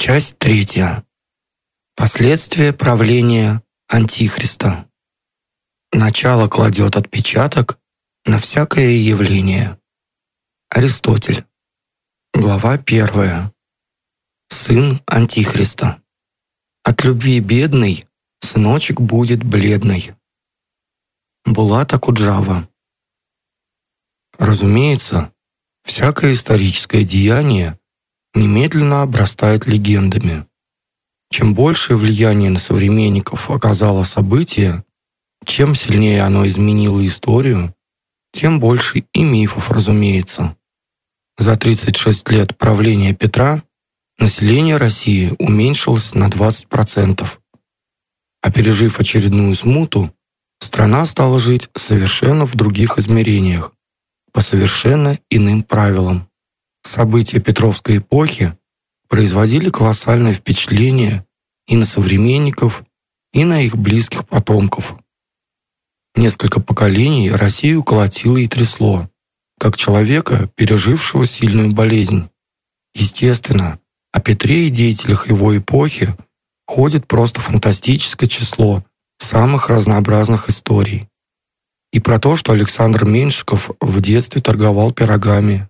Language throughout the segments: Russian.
Часть третья. Последствия правления Антихриста. Начало кладет отпечаток на всякое явление. Аристотель. Глава первая. Сын Антихриста. От любви бедный сыночек будет бледный. Булата Куджава. Разумеется, всякое историческое деяние немедленно обрастает легендами. Чем большее влияние на современников оказало событие, чем сильнее оно изменило историю, тем больше и мифов, разумеется. За 36 лет правления Петра население России уменьшилось на 20%. А пережив очередную смуту, страна стала жить совершенно в других измерениях, по совершенно иным правилам. События Петровской эпохи производили колоссальное впечатление и на современников, и на их близких потомков. Несколько поколений Россию колотило и трясло, как человека, пережившего сильную болезнь. Естественно, о Петре и деятелях его эпохи ходит просто фантастическое число самых разнообразных историй. И про то, что Александр Меньшиков в детстве торговал пирогами,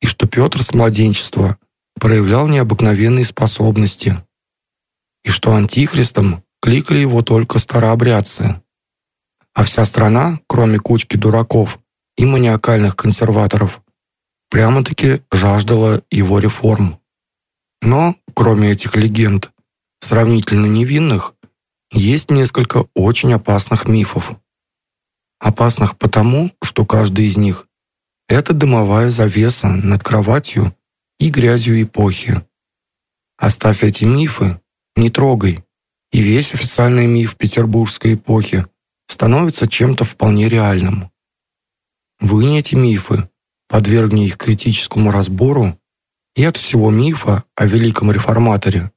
и что Петр с младенчества проявлял необыкновенные способности, и что антихристом кликали его только старообрядцы. А вся страна, кроме кучки дураков и маниакальных консерваторов, прямо-таки жаждала его реформ. Но, кроме этих легенд, сравнительно невинных, есть несколько очень опасных мифов. Опасных потому, что каждый из них это дымовая завеса над кроватью и грязью эпохи. Оставь эти мифы, не трогай, и весь официальный миф петербургской эпохи становится чем-то вполне реальным. Вынь эти мифы, подвергни их критическому разбору, и от всего мифа о великом реформаторе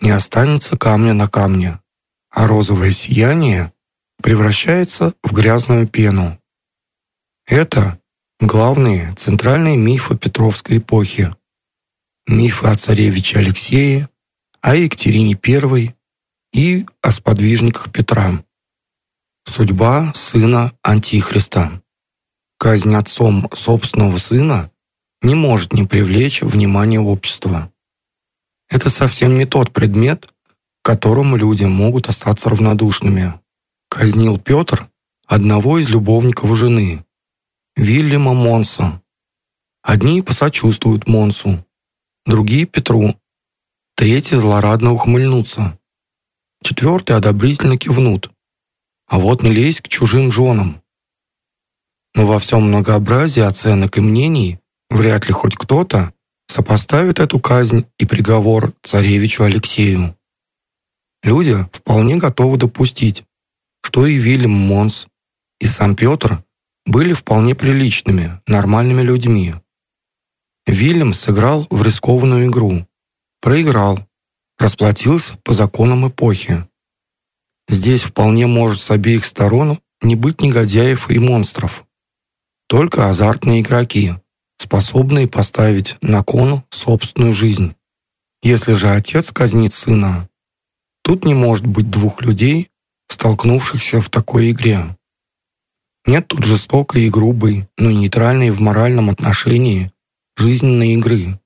не останется камня на камне, а розовое сияние превращается в грязную пену. Это Главные центральные мифы Петровской эпохи. Мифы о царевиче Алексее, о Екатерине I и о сподвижниках Петра. Судьба сына Антихриста. Казнь отцом собственного сына не может не привлечь внимание общества. Это совсем не тот предмет, к которому люди могут остаться равнодушными. Казнил Петр одного из любовников жены, Вильяма Монса. Одни посочувствуют Монсу, другие — Петру, третьи злорадно ухмыльнутся, четвертые одобрительно кивнут. А вот не лезь к чужим женам. Но во всем многообразии оценок и мнений вряд ли хоть кто-то сопоставит эту казнь и приговор царевичу Алексею. Люди вполне готовы допустить, что и Вильям Монс, и сам Петр были вполне приличными, нормальными людьми. Вильям сыграл в рискованную игру, проиграл, расплатился по законам эпохи. Здесь вполне может с обеих сторон не быть негодяев и монстров. Только азартные игроки, способные поставить на кон собственную жизнь. Если же отец казнит сына, тут не может быть двух людей, столкнувшихся в такой игре. Нет тут жестокой и грубой, но нейтральной в моральном отношении жизненной игры.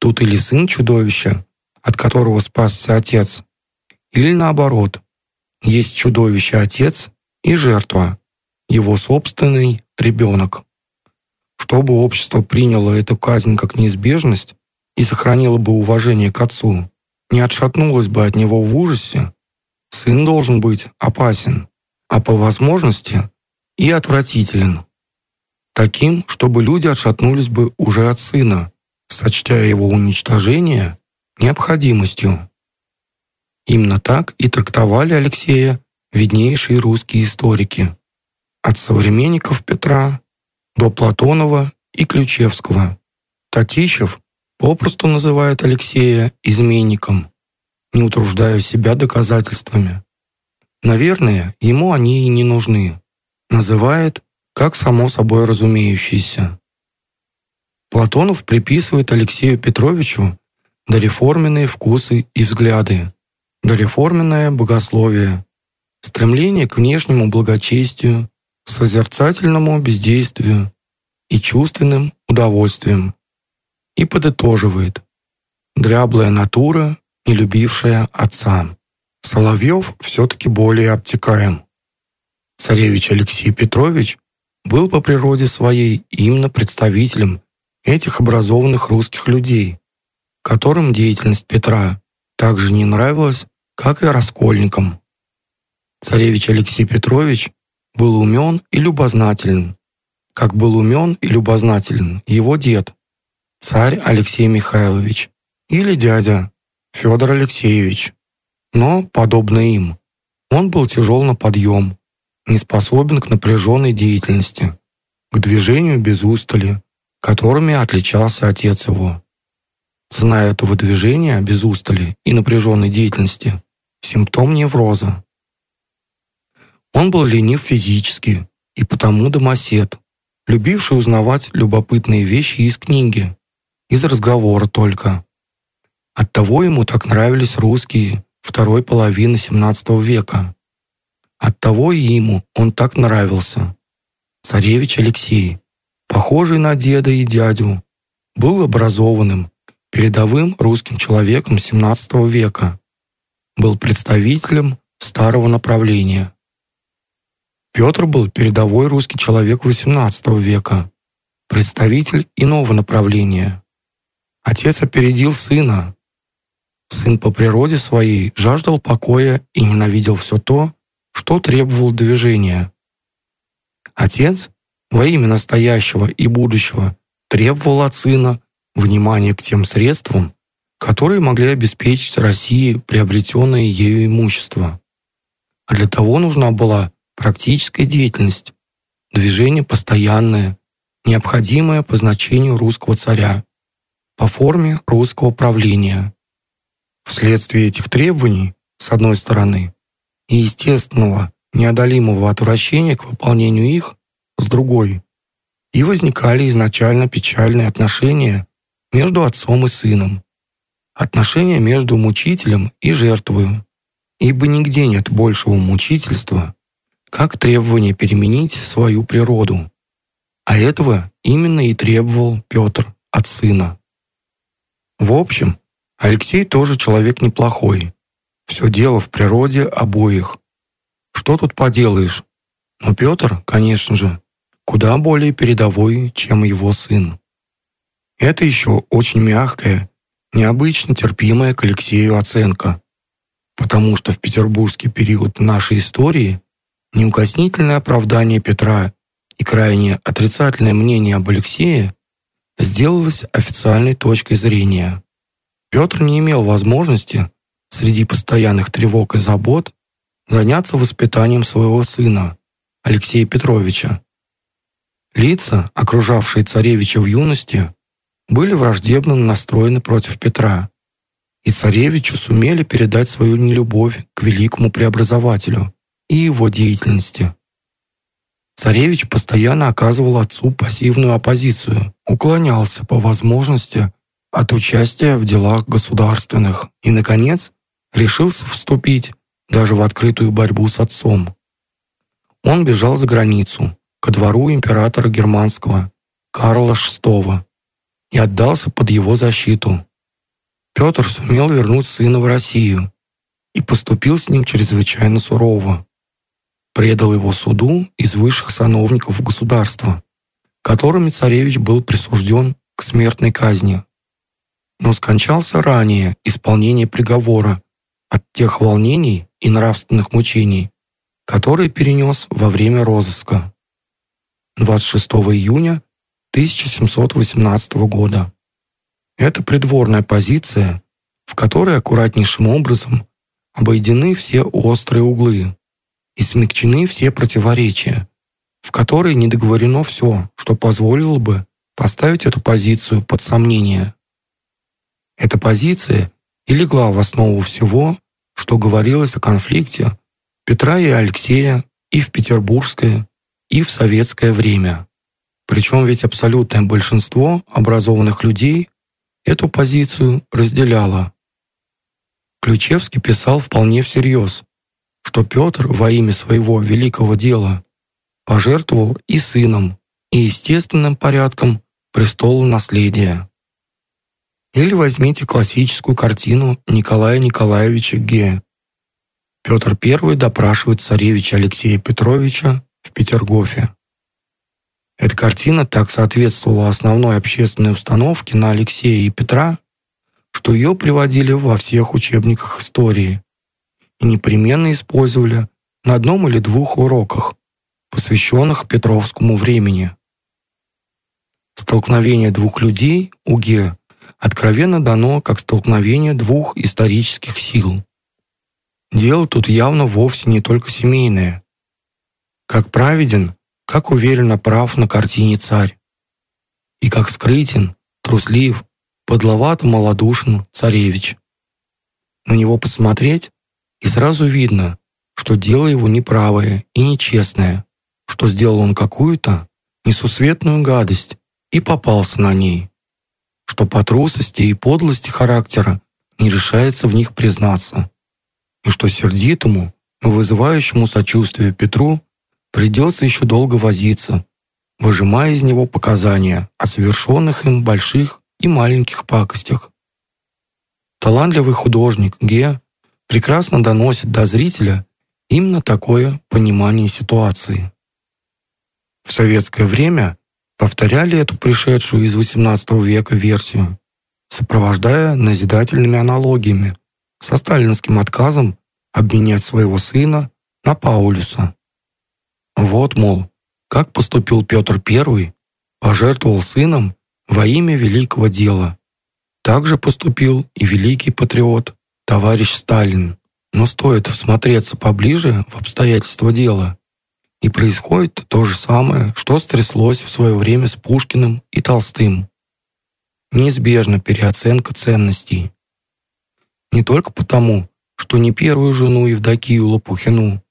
Тут или сын чудовища, от которого спасся отец, или наоборот, есть чудовище-отец и жертва, его собственный ребенок. Чтобы общество приняло эту казнь как неизбежность и сохранило бы уважение к отцу, не отшатнулось бы от него в ужасе, сын должен быть опасен, а по возможности и отвратителен. Таким, чтобы люди отшатнулись бы уже от сына, сочтя его уничтожение необходимостью. Именно так и трактовали Алексея виднейшие русские историки. От современников Петра до Платонова и Ключевского. Татищев попросту называет Алексея изменником, не утруждая себя доказательствами. Наверное, ему они и не нужны называет как само собой разумеющееся. Платонов приписывает Алексею Петровичу дореформенные вкусы и взгляды, дореформенное богословие, стремление к внешнему благочестию, созерцательному бездействию и чувственным удовольствием. И подытоживает. Дряблая натура, не любившая отца. Соловьев все-таки более обтекаем. Царевич Алексей Петрович был по природе своей именно представителем этих образованных русских людей, которым деятельность Петра также не нравилась, как и раскольникам. Царевич Алексей Петрович был умен и любознателен, как был умен и любознателен его дед, царь Алексей Михайлович, или дядя Федор Алексеевич. Но, подобно им, он был тяжел на подъем, не способен к напряженной деятельности, к движению без устали, которыми отличался отец его. Цена этого движения без устали и напряженной деятельности – симптом невроза. Он был ленив физически и потому домосед, любивший узнавать любопытные вещи из книги, из разговора только. Оттого ему так нравились русские второй половины XVII века. Оттого и ему он так нравился. Царевич Алексей, похожий на деда и дядю, был образованным, передовым русским человеком XVII века, был представителем старого направления. Петр был передовой русский человек XVIII века, представитель иного направления. Отец опередил сына. Сын по природе своей жаждал покоя и ненавидел все то, что требовал движения. Отец во имя настоящего и будущего требовал от сына внимание к тем средствам, которые могли обеспечить России приобретенное ею имущество. А для того нужна была практическая деятельность, движение постоянное, необходимое по значению русского царя, по форме русского правления. Вследствие этих требований, с одной стороны, и естественного, неодолимого отвращения к выполнению их, с другой, и возникали изначально печальные отношения между отцом и сыном, отношения между мучителем и жертвою, ибо нигде нет большего мучительства, как требование переменить свою природу. А этого именно и требовал Петр от сына. В общем, Алексей тоже человек неплохой. Все дело в природе обоих. Что тут поделаешь? Но Петр, конечно же, куда более передовой, чем его сын. Это еще очень мягкая, необычно терпимая к Алексею оценка, потому что в петербургский период нашей истории неукоснительное оправдание Петра и крайне отрицательное мнение об Алексее сделалось официальной точкой зрения. Петр не имел возможности среди постоянных тревог и забот заняться воспитанием своего сына, Алексея Петровича. Лица, окружавшие царевича в юности, были враждебно настроены против Петра, и царевичу сумели передать свою нелюбовь к великому преобразователю и его деятельности. Царевич постоянно оказывал отцу пассивную оппозицию, уклонялся по возможности от участия в делах государственных и, наконец, решился вступить даже в открытую борьбу с отцом. Он бежал за границу, ко двору императора германского Карла VI и отдался под его защиту. Петр сумел вернуть сына в Россию и поступил с ним чрезвычайно сурово. Предал его суду из высших сановников государства, которыми царевич был присужден к смертной казни. Но скончался ранее исполнение приговора от тех волнений и нравственных мучений, которые перенес во время розыска. 26 июня 1718 года. Это придворная позиция, в которой аккуратнейшим образом обойдены все острые углы и смягчены все противоречия, в которой не договорено все, что позволило бы поставить эту позицию под сомнение. Эта позиция и легла в основу всего, что говорилось о конфликте Петра и Алексея и в петербургское, и в советское время. Причем ведь абсолютное большинство образованных людей эту позицию разделяла. Ключевский писал вполне всерьез, что Петр во имя своего великого дела пожертвовал и сыном, и естественным порядком престолу наследия. Или возьмите классическую картину Николая Николаевича Ге. Петр I допрашивает царевича Алексея Петровича в Петергофе. Эта картина так соответствовала основной общественной установке на Алексея и Петра, что ее приводили во всех учебниках истории и непременно использовали на одном или двух уроках, посвященных Петровскому времени. Столкновение двух людей, УГЕ, откровенно дано как столкновение двух исторических сил. Дело тут явно вовсе не только семейное. Как праведен, как уверенно прав на картине царь. И как скрытен, труслив, подловато малодушен царевич. На него посмотреть, и сразу видно, что дело его неправое и нечестное, что сделал он какую-то несусветную гадость и попался на ней, что по трусости и подлости характера не решается в них признаться, и что сердитому, но вызывающему сочувствие Петру Придется еще долго возиться, выжимая из него показания о совершенных им больших и маленьких пакостях. Талантливый художник Ге прекрасно доносит до зрителя именно такое понимание ситуации. В советское время повторяли эту пришедшую из XVIII века версию, сопровождая назидательными аналогиями со сталинским отказом обменять своего сына на Паулюса. Вот, мол, как поступил Петр I, пожертвовал сыном во имя великого дела. Так же поступил и великий патриот, товарищ Сталин. Но стоит всмотреться поближе в обстоятельства дела, и происходит то же самое, что стряслось в свое время с Пушкиным и Толстым. Неизбежна переоценка ценностей. Не только потому, что ни первую жену Евдокию Лопухину,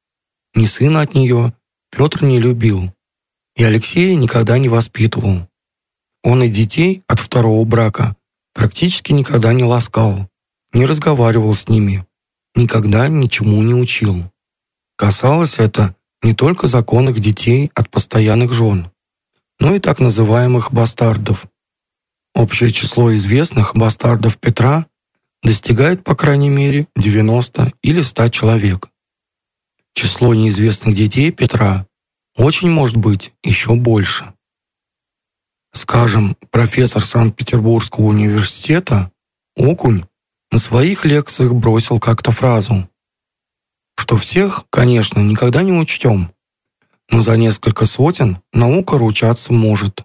ни сына от нее Петр не любил, и Алексея никогда не воспитывал. Он и детей от второго брака практически никогда не ласкал, не разговаривал с ними, никогда ничему не учил. Касалось это не только законных детей от постоянных жен, но и так называемых бастардов. Общее число известных бастардов Петра достигает, по крайней мере, 90 или 100 человек. Число неизвестных детей Петра очень может быть еще больше. Скажем, профессор Санкт-Петербургского университета Окунь на своих лекциях бросил как-то фразу, что всех, конечно, никогда не учтем, но за несколько сотен наука ручаться может.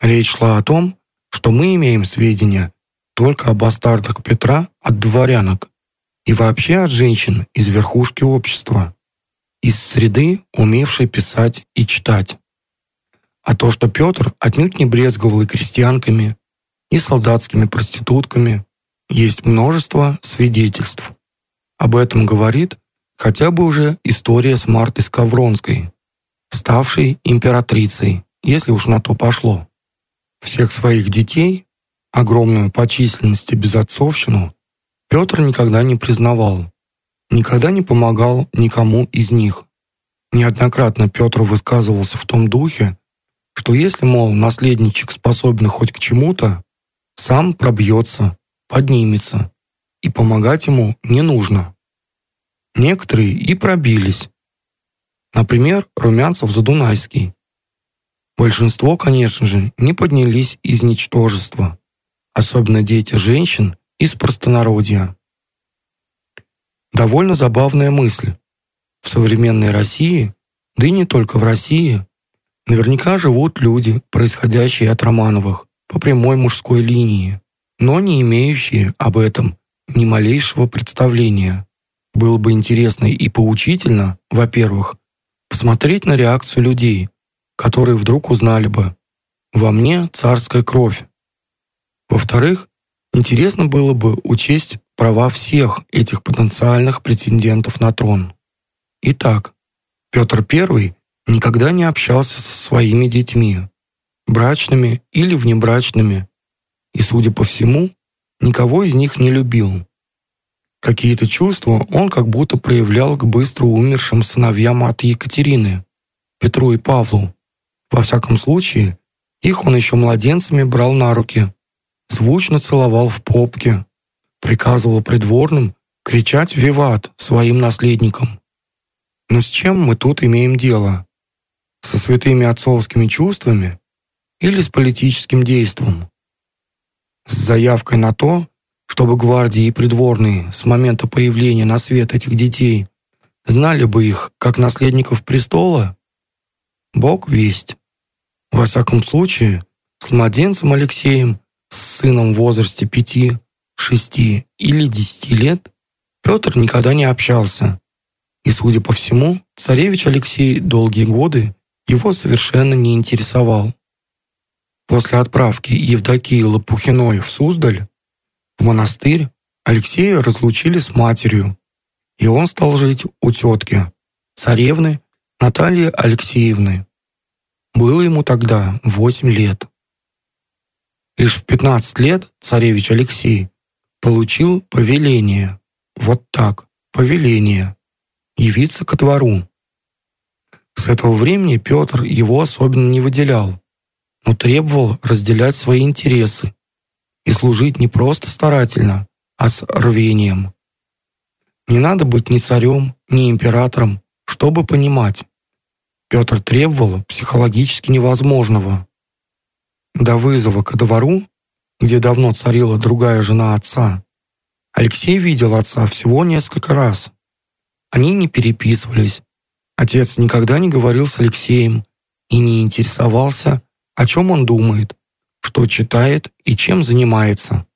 Речь шла о том, что мы имеем сведения только о бастардах Петра от дворянок, и вообще от женщин из верхушки общества, из среды, умевшей писать и читать. А то, что Петр отнюдь не брезговал и крестьянками, и солдатскими проститутками, есть множество свидетельств. Об этом говорит хотя бы уже история с Мартой Скавронской, ставшей императрицей, если уж на то пошло. Всех своих детей, огромную по численности безотцовщину, Петр никогда не признавал, никогда не помогал никому из них. Неоднократно Петр высказывался в том духе, что если, мол, наследничек способен хоть к чему-то, сам пробьется, поднимется, и помогать ему не нужно. Некоторые и пробились. Например, Румянцев-Задунайский. Большинство, конечно же, не поднялись из ничтожества, особенно дети женщин из простонародья. Довольно забавная мысль. В современной России, да и не только в России, наверняка живут люди, происходящие от Романовых по прямой мужской линии, но не имеющие об этом ни малейшего представления. Было бы интересно и поучительно, во-первых, посмотреть на реакцию людей, которые вдруг узнали бы «во мне царская кровь». Во-вторых, Интересно было бы учесть права всех этих потенциальных претендентов на трон. Итак, Петр I никогда не общался со своими детьми, брачными или внебрачными, и, судя по всему, никого из них не любил. Какие-то чувства он как будто проявлял к быстро умершим сыновьям от Екатерины, Петру и Павлу. Во всяком случае, их он еще младенцами брал на руки, звучно целовал в попке, приказывал придворным кричать «Виват» своим наследникам. Но с чем мы тут имеем дело? Со святыми отцовскими чувствами или с политическим действом? С заявкой на то, чтобы гвардии и придворные с момента появления на свет этих детей знали бы их как наследников престола? Бог весть. Во всяком случае, с младенцем Алексеем, с сыном в возрасте пяти, шести или десяти лет, Петр никогда не общался. И, судя по всему, царевич Алексей долгие годы его совершенно не интересовал. После отправки Евдокии Лопухиной в Суздаль в монастырь Алексея разлучили с матерью, и он стал жить у тетки, царевны Натальи Алексеевны. Было ему тогда восемь лет. Лишь в 15 лет царевич Алексей получил повеление, вот так, повеление, явиться ко двору. С этого времени Петр его особенно не выделял, но требовал разделять свои интересы и служить не просто старательно, а с рвением. Не надо быть ни царем, ни императором, чтобы понимать. Петр требовал психологически невозможного. До вызова ко двору, где давно царила другая жена отца, Алексей видел отца всего несколько раз. Они не переписывались. Отец никогда не говорил с Алексеем и не интересовался, о чем он думает, что читает и чем занимается.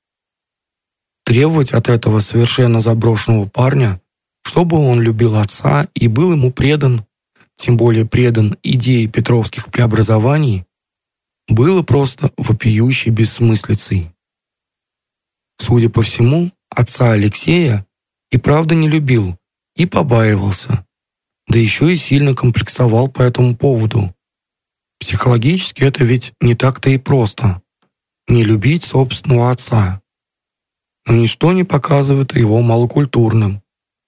Требовать от этого совершенно заброшенного парня, чтобы он любил отца и был ему предан, тем более предан идее петровских преобразований, было просто вопиющей бессмыслицей. Судя по всему, отца Алексея и правда не любил и побаивался, да еще и сильно комплексовал по этому поводу. Психологически это ведь не так-то и просто не любить собственного отца. Но ничто не показывает его малокультурным,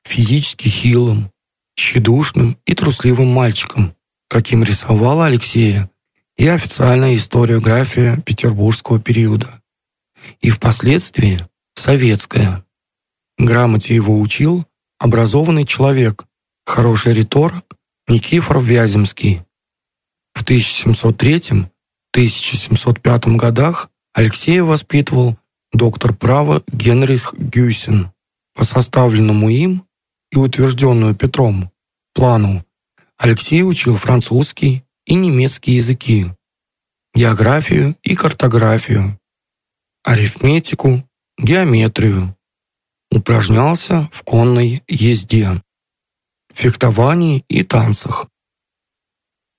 физически хилым, тщедушным и трусливым мальчиком, каким рисовала Алексея и официальная историография петербургского периода, и впоследствии советская. Грамоте его учил образованный человек, хороший риторик Никифор Вяземский. В 1703-1705 годах Алексея воспитывал доктор права Генрих Гюсин. По составленному им и утвержденную Петром плану Алексей учил французский и немецкий языки, географию и картографию, арифметику, геометрию. Упражнялся в конной езде, фехтовании и танцах.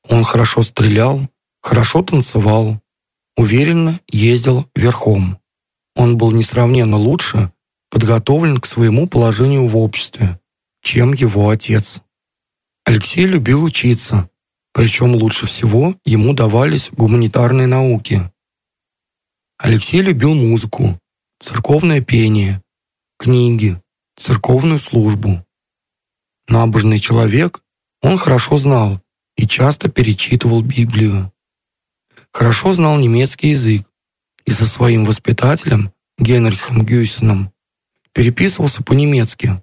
Он хорошо стрелял, хорошо танцевал, уверенно ездил верхом. Он был несравненно лучше подготовлен к своему положению в обществе, чем его отец. Алексей любил учиться, причем лучше всего ему давались гуманитарные науки. Алексей любил музыку, церковное пение, книги, церковную службу. Набожный человек, он хорошо знал и часто перечитывал Библию хорошо знал немецкий язык и со своим воспитателем Генрихом Гюйсеном переписывался по-немецки.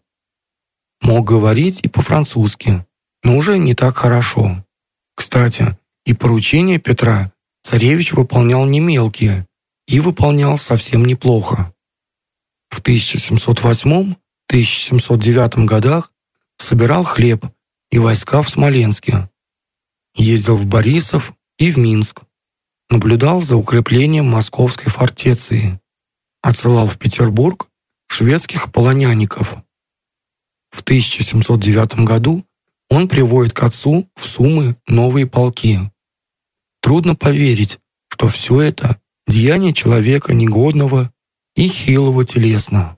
Мог говорить и по-французски, но уже не так хорошо. Кстати, и поручения Петра царевич выполнял не мелкие и выполнял совсем неплохо. В 1708-1709 годах собирал хлеб и войска в Смоленске. Ездил в Борисов и в Минск наблюдал за укреплением московской фортеции, отсылал в Петербург шведских полонянников. В 1709 году он приводит к отцу в Сумы новые полки. Трудно поверить, что все это – деяние человека негодного и хилого телесно.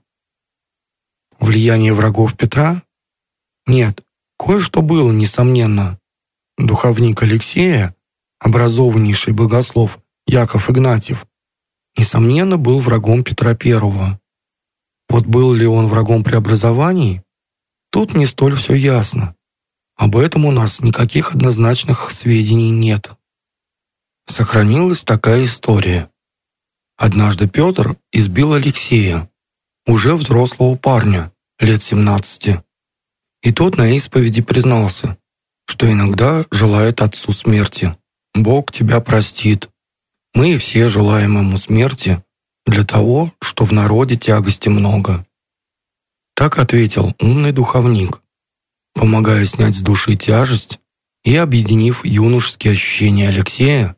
Влияние врагов Петра? Нет, кое-что было, несомненно. Духовник Алексея образованнейший богослов Яков Игнатьев, несомненно, был врагом Петра I. Вот был ли он врагом преобразований? Тут не столь все ясно. Об этом у нас никаких однозначных сведений нет. Сохранилась такая история. Однажды Петр избил Алексея, уже взрослого парня, лет 17. И тот на исповеди признался, что иногда желает отцу смерти. Бог тебя простит. Мы все желаем ему смерти для того, что в народе тягости много. Так ответил умный духовник, помогая снять с души тяжесть и объединив юношеские ощущения Алексея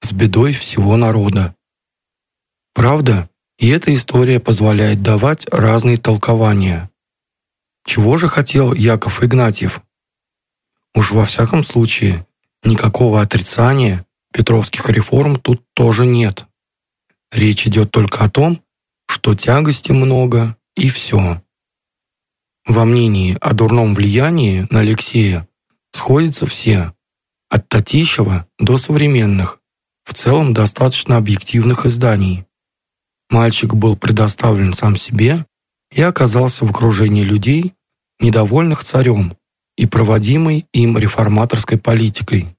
с бедой всего народа. Правда, и эта история позволяет давать разные толкования. Чего же хотел Яков Игнатьев? Уж во всяком случае, никакого отрицания петровских реформ тут тоже нет. Речь идет только о том, что тягости много и все. Во мнении о дурном влиянии на Алексея сходятся все, от Татищева до современных, в целом достаточно объективных изданий. Мальчик был предоставлен сам себе и оказался в окружении людей, недовольных царем и проводимой им реформаторской политикой.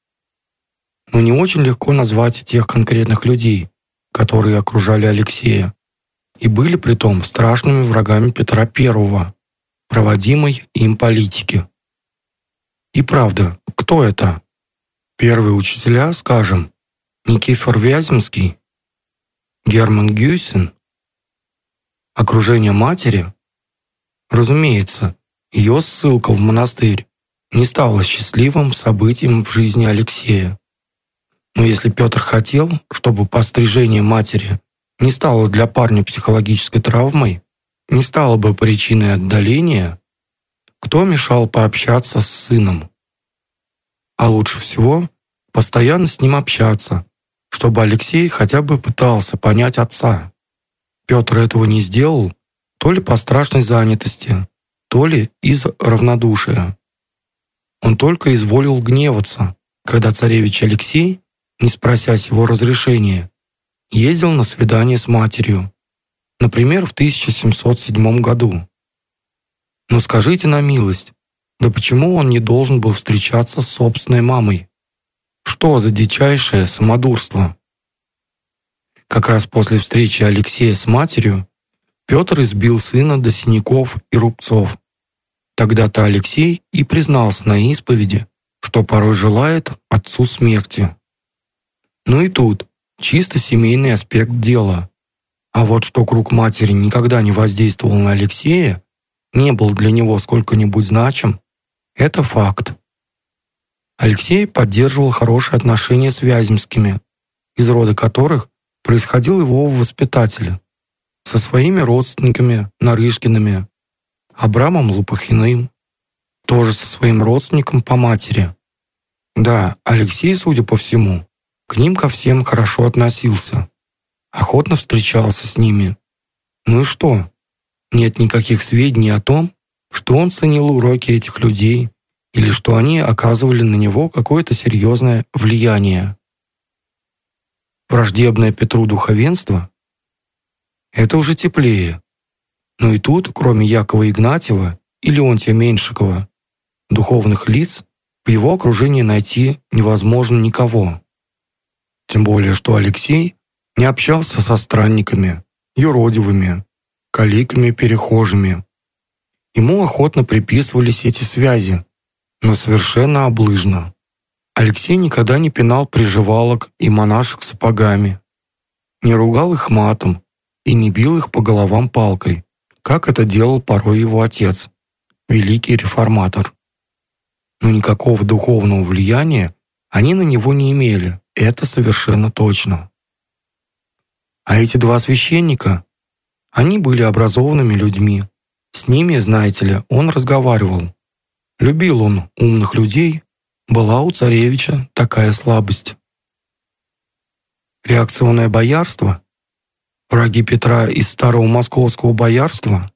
Но не очень легко назвать тех конкретных людей, которые окружали Алексея, и были притом страшными врагами Петра I, проводимой им политики. И правда, кто это? Первые учителя, скажем, Никифор Вяземский, Герман Гюссен, окружение матери, разумеется, ее ссылка в монастырь не стала счастливым событием в жизни Алексея. Но если Петр хотел, чтобы пострижение матери не стало для парня психологической травмой, не стало бы причиной отдаления, кто мешал пообщаться с сыном? А лучше всего постоянно с ним общаться, чтобы Алексей хотя бы пытался понять отца. Петр этого не сделал, то ли по страшной занятости, то ли из равнодушия. Он только изволил гневаться, когда царевич Алексей, не спросясь его разрешения, ездил на свидание с матерью, например, в 1707 году. Но скажите на милость, да почему он не должен был встречаться с собственной мамой? Что за дичайшее самодурство? Как раз после встречи Алексея с матерью Петр избил сына до синяков и рубцов. Тогда-то Алексей и признался на исповеди, что порой желает отцу смерти. Ну и тут чисто семейный аспект дела. А вот что круг матери никогда не воздействовал на Алексея, не был для него сколько-нибудь значим, это факт. Алексей поддерживал хорошие отношения с Вяземскими, из рода которых происходил его воспитатель, со своими родственниками Нарышкиными, Абрамом Лупахиным, тоже со своим родственником по матери. Да, Алексей, судя по всему, к ним ко всем хорошо относился, охотно встречался с ними. Ну и что? Нет никаких сведений о том, что он ценил уроки этих людей или что они оказывали на него какое-то серьезное влияние. Враждебное Петру духовенство? Это уже теплее. Но и тут, кроме Якова Игнатьева и Леонтия Меньшикова, духовных лиц в его окружении найти невозможно никого. Тем более, что Алексей не общался со странниками, юродивыми, каликами-перехожими. Ему охотно приписывались эти связи, но совершенно облыжно. Алексей никогда не пинал приживалок и монашек сапогами, не ругал их матом и не бил их по головам палкой, как это делал порой его отец, великий реформатор. Но никакого духовного влияния они на него не имели, это совершенно точно. А эти два священника, они были образованными людьми. С ними, знаете ли, он разговаривал. Любил он умных людей, была у царевича такая слабость. Реакционное боярство? Враги Петра из старого московского боярства?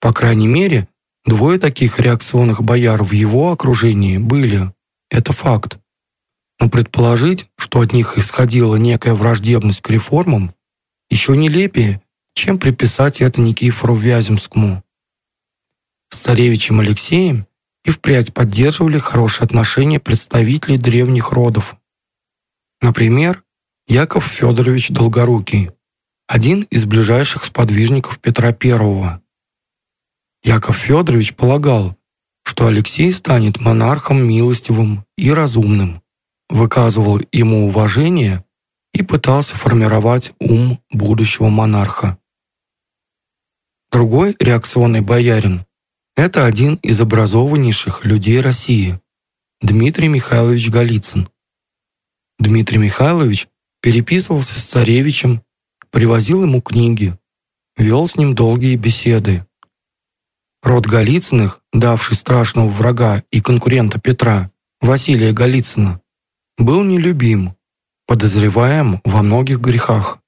По крайней мере, двое таких реакционных бояр в его окружении были. Это факт. Но предположить, что от них исходила некая враждебность к реформам, еще нелепее, чем приписать это Никифору Вяземскому. С царевичем Алексеем и впрядь поддерживали хорошие отношения представителей древних родов. Например, Яков Федорович Долгорукий, один из ближайших сподвижников Петра I. Яков Федорович полагал, что Алексей станет монархом милостивым и разумным, выказывал ему уважение и пытался формировать ум будущего монарха. Другой реакционный боярин – это один из образованнейших людей России – Дмитрий Михайлович Голицын. Дмитрий Михайлович переписывался с царевичем, привозил ему книги, вел с ним долгие беседы. Род Голицыных, давший страшного врага и конкурента Петра, Василия Голицына, был нелюбим, подозреваем во многих грехах.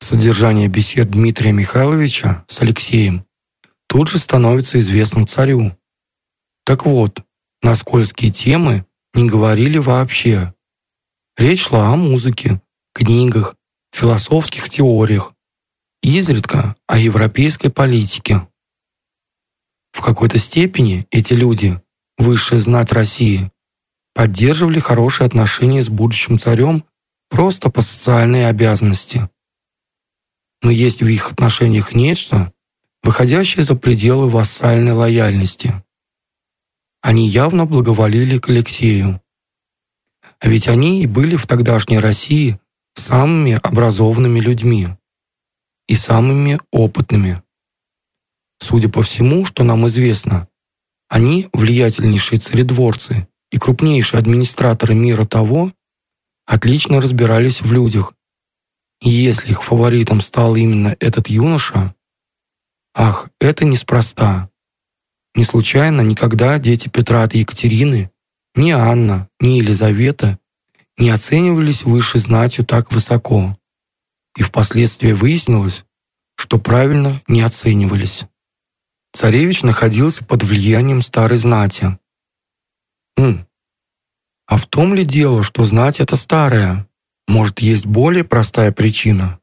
Содержание бесед Дмитрия Михайловича с Алексеем тут же становится известным царю. Так вот, на скользкие темы не говорили вообще. Речь шла о музыке, книгах, философских теориях, изредка о европейской политике. В какой-то степени эти люди, высшая знать России, поддерживали хорошие отношения с будущим царем просто по социальной обязанности. Но есть в их отношениях нечто, выходящее за пределы вассальной лояльности. Они явно благоволили к Алексею. А ведь они и были в тогдашней России самыми образованными людьми и самыми опытными. Судя по всему, что нам известно, они влиятельнейшие царедворцы и крупнейшие администраторы мира того, отлично разбирались в людях. И если их фаворитом стал именно этот юноша, ах, это неспроста. Не случайно никогда дети Петра от Екатерины, ни Анна, ни Елизавета не оценивались высшей знатью так высоко. И впоследствии выяснилось, что правильно не оценивались. Царевич находился под влиянием старой знати, Хм. А в том ли дело, что знать это старое? Может, есть более простая причина?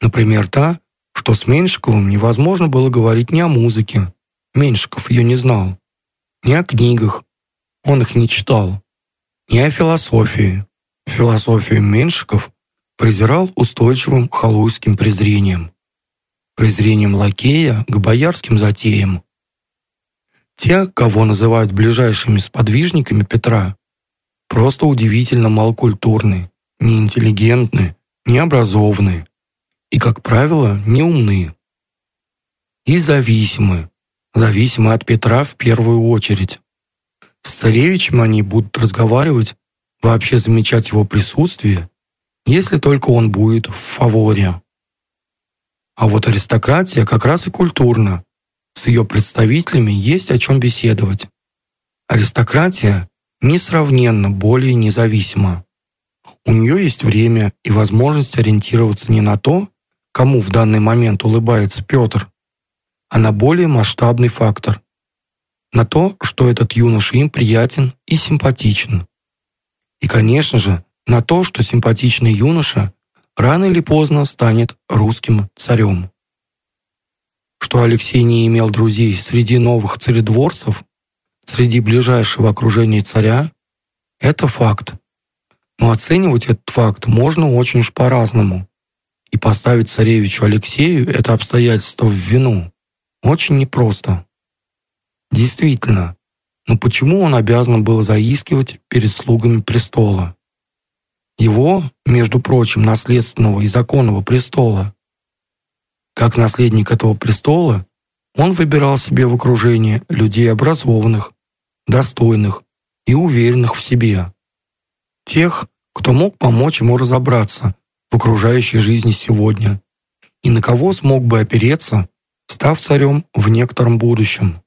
Например, та, что с Меньшиковым невозможно было говорить ни о музыке. Меньшиков ее не знал. Ни о книгах. Он их не читал. Ни о философии. Философию Меньшиков презирал устойчивым халуйским презрением. Презрением лакея к боярским затеям. Те, кого называют ближайшими сподвижниками Петра, просто удивительно малокультурны, неинтеллигентны, необразованны и, как правило, неумны. И зависимы, зависимы от Петра в первую очередь. С царевичем они будут разговаривать, вообще замечать его присутствие, если только он будет в фаворе. А вот аристократия как раз и культурна, с ее представителями есть о чем беседовать. Аристократия несравненно более независима. У нее есть время и возможность ориентироваться не на то, кому в данный момент улыбается Петр, а на более масштабный фактор. На то, что этот юноша им приятен и симпатичен. И, конечно же, на то, что симпатичный юноша рано или поздно станет русским царем. Что Алексей не имел друзей среди новых царедворцев, среди ближайшего окружения царя, это факт. Но оценивать этот факт можно очень уж по-разному. И поставить царевичу Алексею это обстоятельство в вину очень непросто. Действительно, но почему он обязан был заискивать перед слугами престола? Его, между прочим, наследственного и законного престола, как наследник этого престола, он выбирал себе в окружение людей образованных, достойных и уверенных в себе. Тех, кто мог помочь ему разобраться в окружающей жизни сегодня и на кого смог бы опереться, став царем в некотором будущем.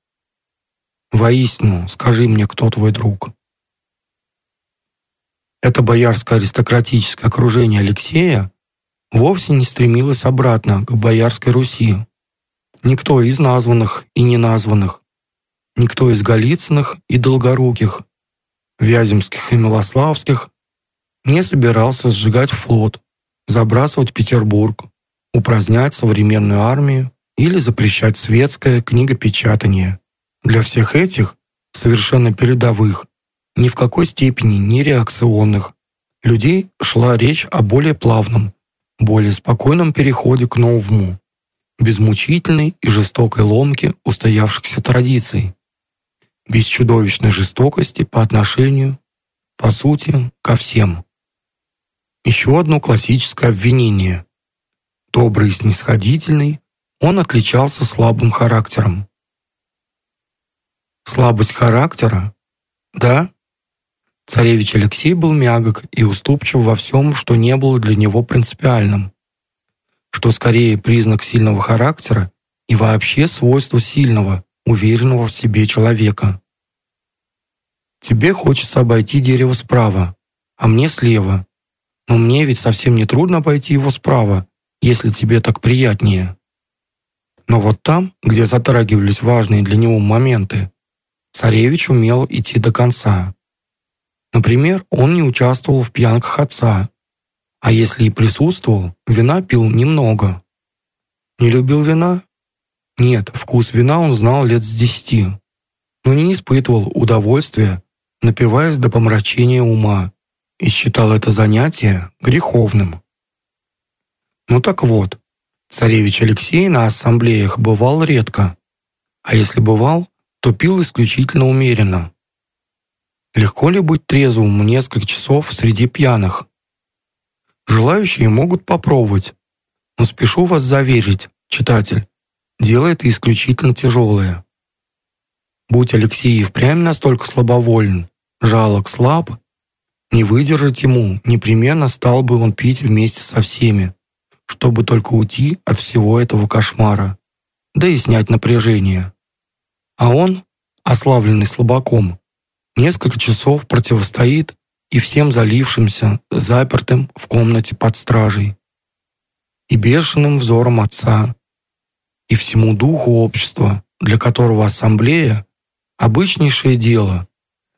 Воистину, скажи мне, кто твой друг? Это боярское аристократическое окружение Алексея вовсе не стремилась обратно к Боярской Руси. Никто из названных и неназванных, никто из Голицыных и Долгоруких Вяземских и Милославских, не собирался сжигать флот, забрасывать Петербург, упразднять современную армию или запрещать светское книгопечатание. Для всех этих, совершенно передовых, ни в какой степени не реакционных, людей шла речь о более плавном, более спокойном переходе к новому, без мучительной и жестокой ломки устоявшихся традиций, без чудовищной жестокости по отношению, по сути, ко всем. Еще одно классическое обвинение. Добрый и снисходительный, он отличался слабым характером. Слабость характера? Да. Царевич Алексей был мягок и уступчив во всем, что не было для него принципиальным, что скорее признак сильного характера и вообще свойство сильного, уверенного в себе человека. Тебе хочется обойти дерево справа, а мне слева. Но мне ведь совсем не трудно обойти его справа, если тебе так приятнее. Но вот там, где затрагивались важные для него моменты, царевич умел идти до конца. Например, он не участвовал в пьянках отца, а если и присутствовал, вина пил немного. Не любил вина? Нет, вкус вина он знал лет с десяти, но не испытывал удовольствия, напиваясь до помрачения ума, и считал это занятие греховным. Ну так вот, царевич Алексей на ассамблеях бывал редко, а если бывал, то пил исключительно умеренно. Легко ли быть трезвым несколько часов среди пьяных? Желающие могут попробовать, но спешу вас заверить, читатель, дело это исключительно тяжелое. Будь Алексей и настолько слабоволен, жалок, слаб, не выдержать ему, непременно стал бы он пить вместе со всеми, чтобы только уйти от всего этого кошмара, да и снять напряжение. А он, ославленный слабаком, несколько часов противостоит и всем залившимся, запертым в комнате под стражей, и бешеным взором отца, и всему духу общества, для которого ассамблея – обычнейшее дело,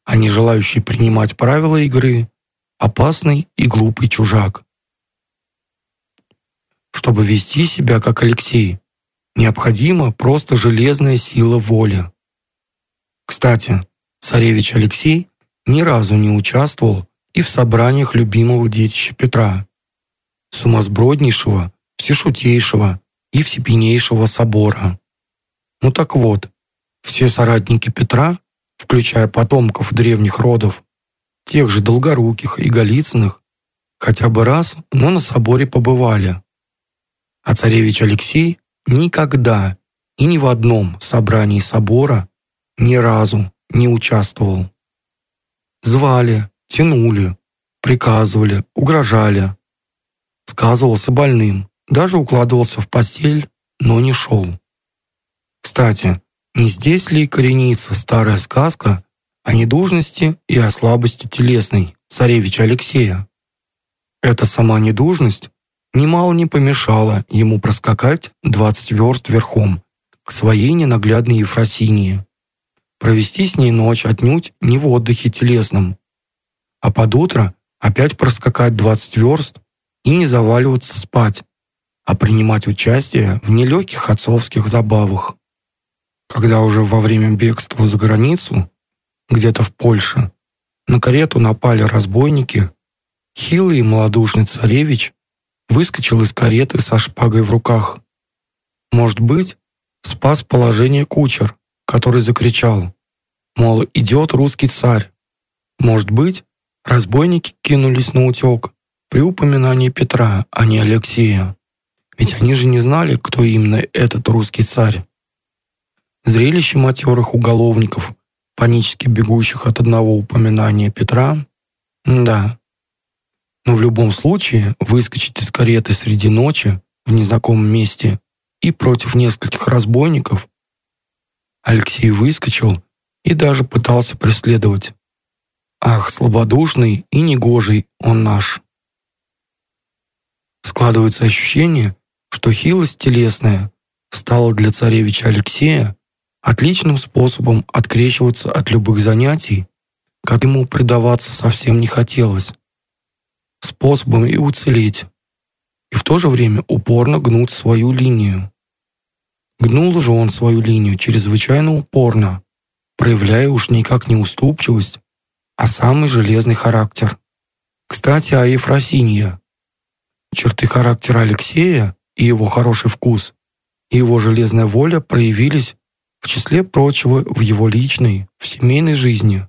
а не желающий принимать правила игры, опасный и глупый чужак. Чтобы вести себя как Алексей, необходима просто железная сила воли. Кстати, царевич Алексей ни разу не участвовал и в собраниях любимого детища Петра, сумасброднейшего, всешутейшего и всепенейшего собора. Ну так вот, все соратники Петра включая потомков древних родов, тех же Долгоруких и Голицыных, хотя бы раз, но на соборе побывали. А царевич Алексей никогда и ни в одном собрании собора ни разу не участвовал. Звали, тянули, приказывали, угрожали. Сказывался больным, даже укладывался в постель, но не шел. Кстати, не здесь ли коренится старая сказка о недужности и о слабости телесной царевича Алексея? Эта сама недужность немало не помешала ему проскакать 20 верст верхом к своей ненаглядной Ефросинии, провести с ней ночь отнюдь не в отдыхе телесном, а под утро опять проскакать 20 верст и не заваливаться спать, а принимать участие в нелегких отцовских забавах. Когда уже во время бегства за границу, где-то в Польше, на карету напали разбойники, хилый и малодушный царевич выскочил из кареты со шпагой в руках. Может быть, спас положение кучер, который закричал, мол, идет русский царь. Может быть, разбойники кинулись на утек при упоминании Петра, а не Алексея. Ведь они же не знали, кто именно этот русский царь. Зрелище матерых уголовников, панически бегущих от одного упоминания Петра, да. Но в любом случае выскочить из кареты среди ночи в незнакомом месте и против нескольких разбойников Алексей выскочил и даже пытался преследовать. Ах, слабодушный и негожий он наш. Складывается ощущение, что хилость телесная стала для царевича Алексея отличным способом открещиваться от любых занятий, как ему предаваться совсем не хотелось. Способом и уцелеть. И в то же время упорно гнуть свою линию. Гнул же он свою линию чрезвычайно упорно, проявляя уж никак не уступчивость, а самый железный характер. Кстати, о Ефросинье. Черты характера Алексея и его хороший вкус, и его железная воля проявились, в числе прочего, в его личной, в семейной жизни.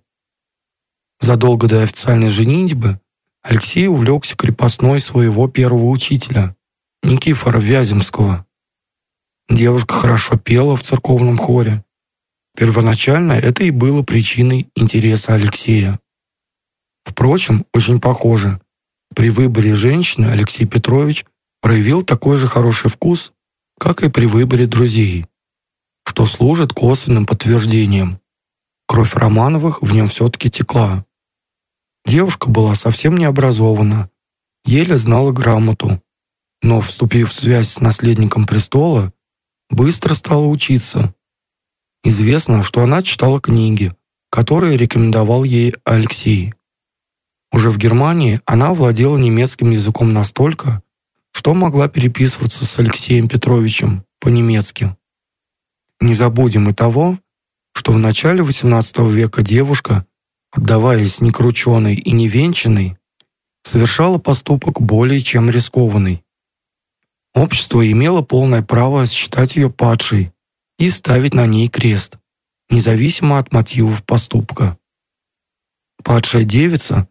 Задолго до официальной женитьбы Алексей увлекся крепостной своего первого учителя, Никифора Вяземского. Девушка хорошо пела в церковном хоре. Первоначально это и было причиной интереса Алексея. Впрочем, очень похоже. При выборе женщины Алексей Петрович проявил такой же хороший вкус, как и при выборе друзей, что служит косвенным подтверждением. Кровь Романовых в нем все-таки текла. Девушка была совсем не образована, еле знала грамоту, но, вступив в связь с наследником престола, быстро стала учиться. Известно, что она читала книги, которые рекомендовал ей Алексей. Уже в Германии она владела немецким языком настолько, что могла переписываться с Алексеем Петровичем по-немецки. Не забудем и того, что в начале XVIII века девушка, отдаваясь некрученной и невенчанной, совершала поступок более чем рискованный. Общество имело полное право считать ее падшей и ставить на ней крест, независимо от мотивов поступка. Падшая девица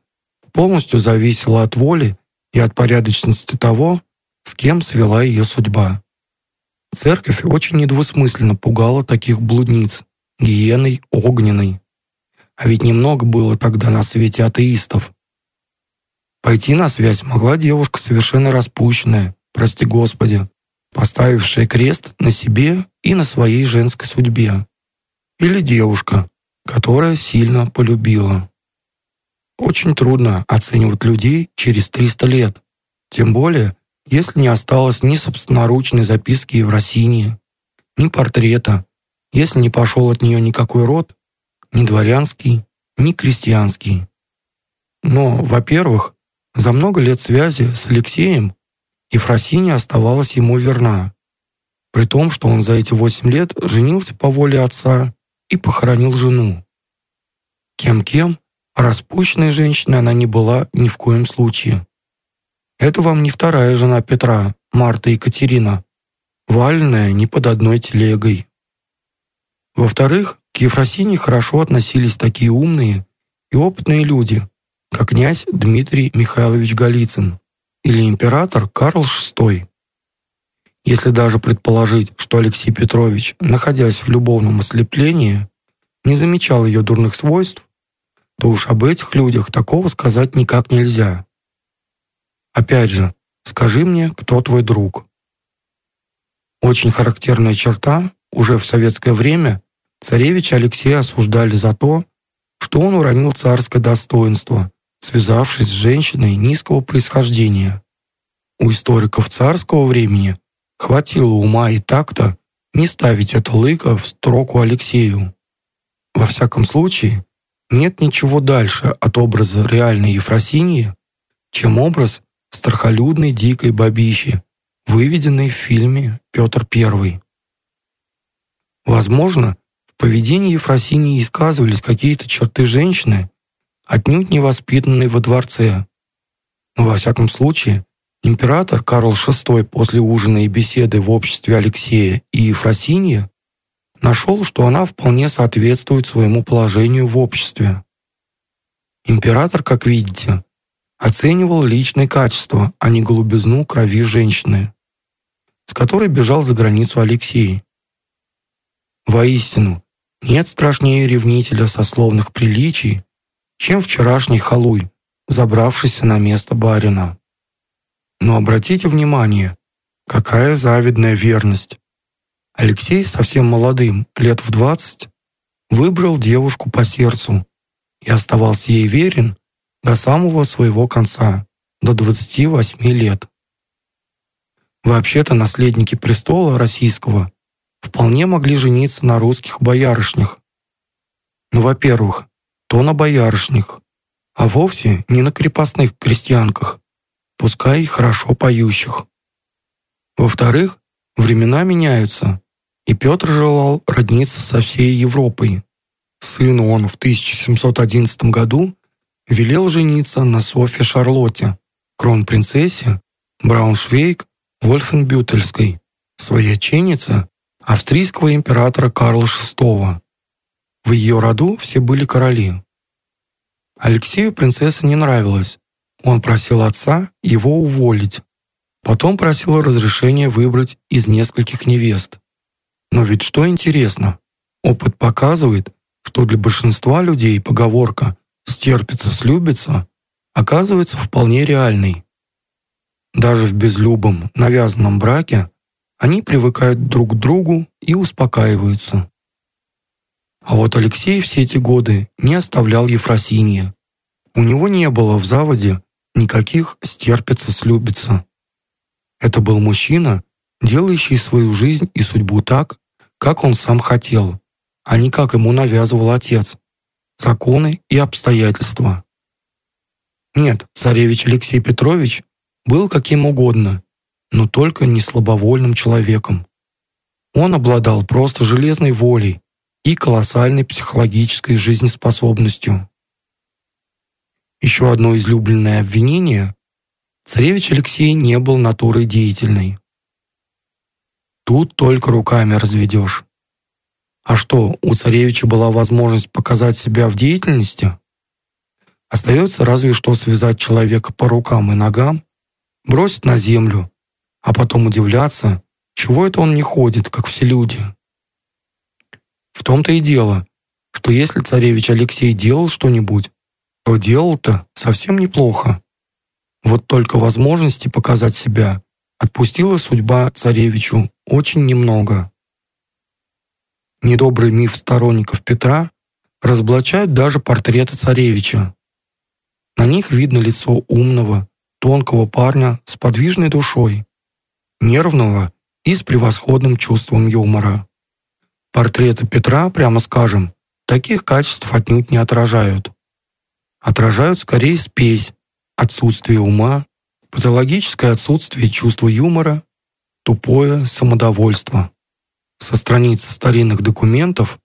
полностью зависела от воли и от порядочности того, с кем свела ее судьба. Церковь очень недвусмысленно пугала таких блудниц, гиеной огненной. А ведь немного было тогда на свете атеистов. Пойти на связь могла девушка совершенно распущенная, прости Господи, поставившая крест на себе и на своей женской судьбе. Или девушка, которая сильно полюбила. Очень трудно оценивать людей через 300 лет, тем более, если не осталось ни собственноручной записки Евросинии, ни портрета, если не пошел от нее никакой род, ни дворянский, ни крестьянский. Но, во-первых, за много лет связи с Алексеем Ефросиния оставалась ему верна, при том, что он за эти восемь лет женился по воле отца и похоронил жену. Кем-кем, распущенной женщиной она не была ни в коем случае. Это вам не вторая жена Петра, Марта Екатерина, валенная не под одной телегой. Во-вторых, к Ефросине хорошо относились такие умные и опытные люди, как князь Дмитрий Михайлович Голицын или император Карл VI. Если даже предположить, что Алексей Петрович, находясь в любовном ослеплении, не замечал ее дурных свойств, то уж об этих людях такого сказать никак нельзя. Опять же, скажи мне, кто твой друг? Очень характерная черта, уже в советское время царевича Алексея осуждали за то, что он уронил царское достоинство связавшись с женщиной низкого происхождения. У историков царского времени хватило ума и такта не ставить это лыко в строку Алексею. Во всяком случае, нет ничего дальше от образа реальной Ефросиньи, чем образ страхолюдной дикой бабищи, выведенный в фильме «Петр I». Возможно, поведении Ефросинии сказывались какие-то черты женщины, отнюдь не воспитанный во дворце. Но во всяком случае, император Карл VI после ужина и беседы в обществе Алексея и Ефросиньи нашел, что она вполне соответствует своему положению в обществе. Император, как видите, оценивал личные качества, а не голубизну крови женщины, с которой бежал за границу Алексей. Воистину, нет страшнее ревнителя сословных приличий, чем вчерашний халуй, забравшийся на место барина. Но обратите внимание, какая завидная верность. Алексей совсем молодым, лет в двадцать, выбрал девушку по сердцу и оставался ей верен до самого своего конца, до 28 лет. Вообще-то наследники престола российского вполне могли жениться на русских боярышнях. Ну, во-первых, то на боярышних, а вовсе не на крепостных крестьянках, пускай и хорошо поющих. Во-вторых, времена меняются, и Петр желал родниться со всей Европой. Сыну он в 1711 году велел жениться на Софье Шарлотте, кронпринцессе Брауншвейг Вольфенбютельской, свояченице австрийского императора Карла VI. В ее роду все были короли. Алексею принцесса не нравилась. Он просил отца его уволить. Потом просил разрешения выбрать из нескольких невест. Но ведь что интересно, опыт показывает, что для большинства людей поговорка «стерпится-слюбится» оказывается вполне реальной. Даже в безлюбом, навязанном браке они привыкают друг к другу и успокаиваются. А вот Алексей все эти годы не оставлял Ефросинья. У него не было в заводе никаких стерпится-слюбится. Это был мужчина, делающий свою жизнь и судьбу так, как он сам хотел, а не как ему навязывал отец, законы и обстоятельства. Нет, царевич Алексей Петрович был каким угодно, но только не слабовольным человеком. Он обладал просто железной волей и колоссальной психологической жизнеспособностью. Еще одно излюбленное обвинение – царевич Алексей не был натурой деятельной. Тут только руками разведешь. А что, у царевича была возможность показать себя в деятельности? Остается разве что связать человека по рукам и ногам, бросить на землю, а потом удивляться, чего это он не ходит, как все люди. В том-то и дело, что если царевич Алексей делал что-нибудь, то делал-то совсем неплохо. Вот только возможности показать себя отпустила судьба царевичу очень немного. Недобрый миф сторонников Петра разоблачают даже портреты царевича. На них видно лицо умного, тонкого парня с подвижной душой, нервного и с превосходным чувством юмора. Портреты Петра, прямо скажем, таких качеств отнюдь не отражают. Отражают скорее спесь, отсутствие ума, патологическое отсутствие чувства юмора, тупое самодовольство. Со страниц старинных документов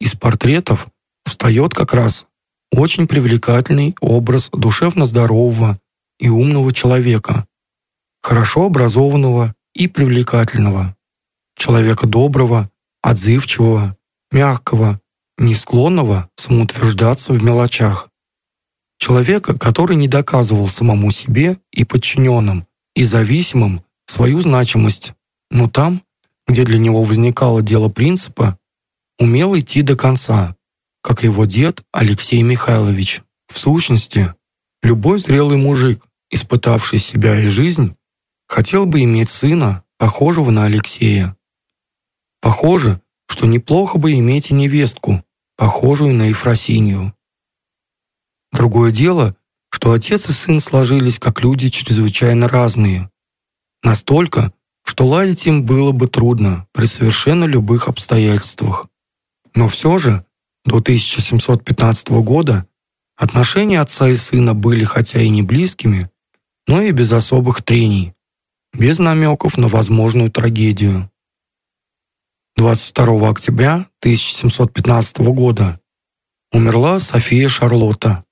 из портретов встает как раз очень привлекательный образ душевно здорового и умного человека, хорошо образованного и привлекательного, человека доброго, отзывчивого, мягкого, не склонного самоутверждаться в мелочах. Человека, который не доказывал самому себе и подчиненным, и зависимым свою значимость, но там, где для него возникало дело принципа, умел идти до конца, как его дед Алексей Михайлович. В сущности, любой зрелый мужик, испытавший себя и жизнь, хотел бы иметь сына, похожего на Алексея. Похоже, что неплохо бы иметь и невестку, похожую на Ефросинью. Другое дело, что отец и сын сложились как люди чрезвычайно разные. Настолько, что ладить им было бы трудно при совершенно любых обстоятельствах. Но все же до 1715 года отношения отца и сына были хотя и не близкими, но и без особых трений, без намеков на возможную трагедию. 22 октября 1715 года умерла София Шарлотта.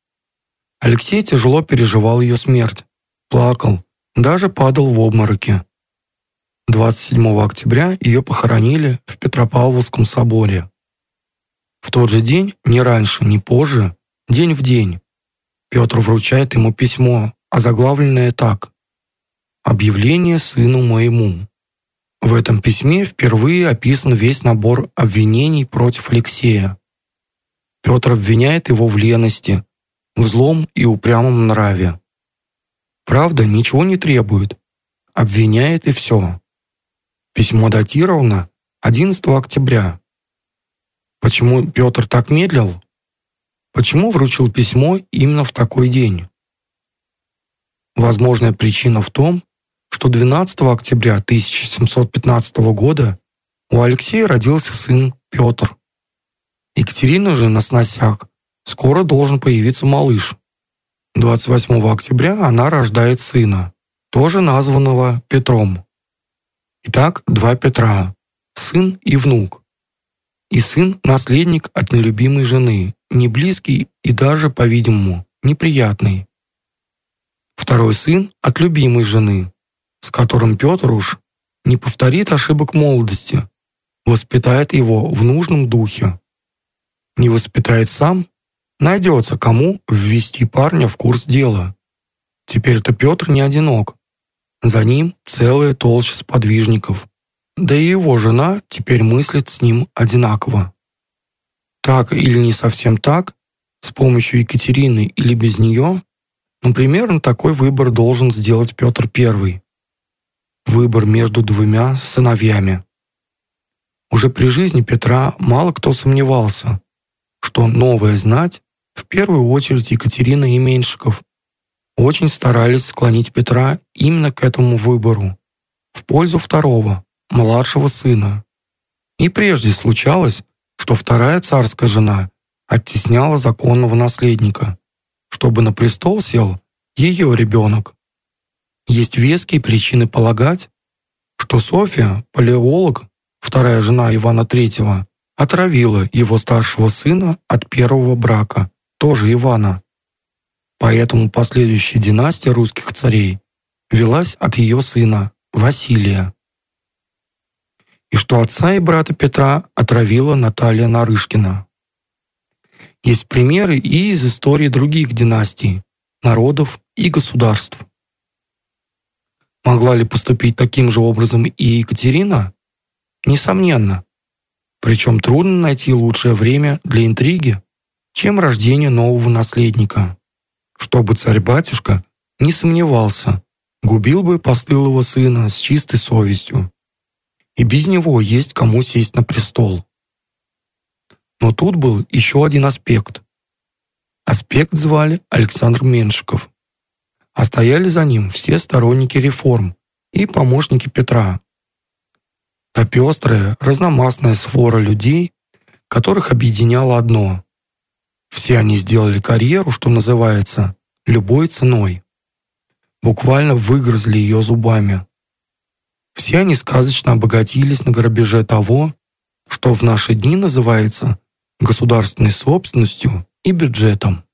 Алексей тяжело переживал ее смерть, плакал, даже падал в обмороки. 27 октября ее похоронили в Петропавловском соборе. В тот же день, не раньше, не позже, день в день, Петр вручает ему письмо, озаглавленное так «Объявление сыну моему». В этом письме впервые описан весь набор обвинений против Алексея. Петр обвиняет его в лености, в злом и упрямом нраве. Правда ничего не требует, обвиняет и все. Письмо датировано 11 октября. Почему Петр так медлил? Почему вручил письмо именно в такой день? Возможная причина в том, что 12 октября 1715 года у Алексея родился сын Петр. Екатерина же на сносях скоро должен появиться малыш. 28 октября она рождает сына, тоже названного Петром. Итак, два Петра, сын и внук. И сын – наследник от нелюбимой жены, не близкий и даже, по-видимому, неприятный. Второй сын от любимой жены, с которым Петр уж не повторит ошибок молодости, воспитает его в нужном духе. Не воспитает сам, найдется кому ввести парня в курс дела. Теперь-то Петр не одинок. За ним целая толща сподвижников. Да и его жена теперь мыслит с ним одинаково. Так или не совсем так, с помощью Екатерины или без нее, но примерно такой выбор должен сделать Петр I. Выбор между двумя сыновьями. Уже при жизни Петра мало кто сомневался, что новая знать, в первую очередь Екатерина и Меньшиков, очень старались склонить Петра именно к этому выбору, в пользу второго, младшего сына. И прежде случалось, что вторая царская жена оттесняла законного наследника, чтобы на престол сел ее ребенок. Есть веские причины полагать, что Софья, палеолог, вторая жена Ивана III, отравила его старшего сына от первого брака, тоже Ивана. Поэтому последующая династия русских царей велась от ее сына Василия и что отца и брата Петра отравила Наталья Нарышкина. Есть примеры и из истории других династий, народов и государств. Могла ли поступить таким же образом и Екатерина? Несомненно. Причем трудно найти лучшее время для интриги, чем рождение нового наследника. Чтобы царь-батюшка не сомневался, губил бы постылого сына с чистой совестью и без него есть кому сесть на престол. Но тут был еще один аспект. Аспект звали Александр Меншиков. А стояли за ним все сторонники реформ и помощники Петра. Та пестрая, разномастная свора людей, которых объединяло одно. Все они сделали карьеру, что называется, любой ценой. Буквально выгрызли ее зубами. Все они сказочно обогатились на грабеже того, что в наши дни называется государственной собственностью и бюджетом.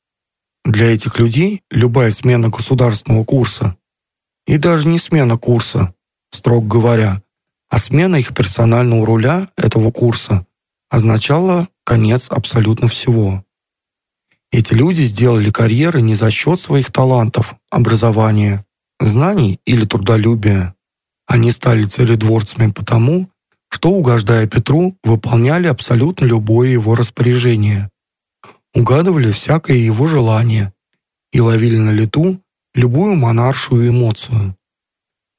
Для этих людей любая смена государственного курса, и даже не смена курса, строго говоря, а смена их персонального руля этого курса означала конец абсолютно всего. Эти люди сделали карьеры не за счет своих талантов, образования, знаний или трудолюбия, они стали царедворцами потому, что, угождая Петру, выполняли абсолютно любое его распоряжение, угадывали всякое его желание и ловили на лету любую монаршую эмоцию.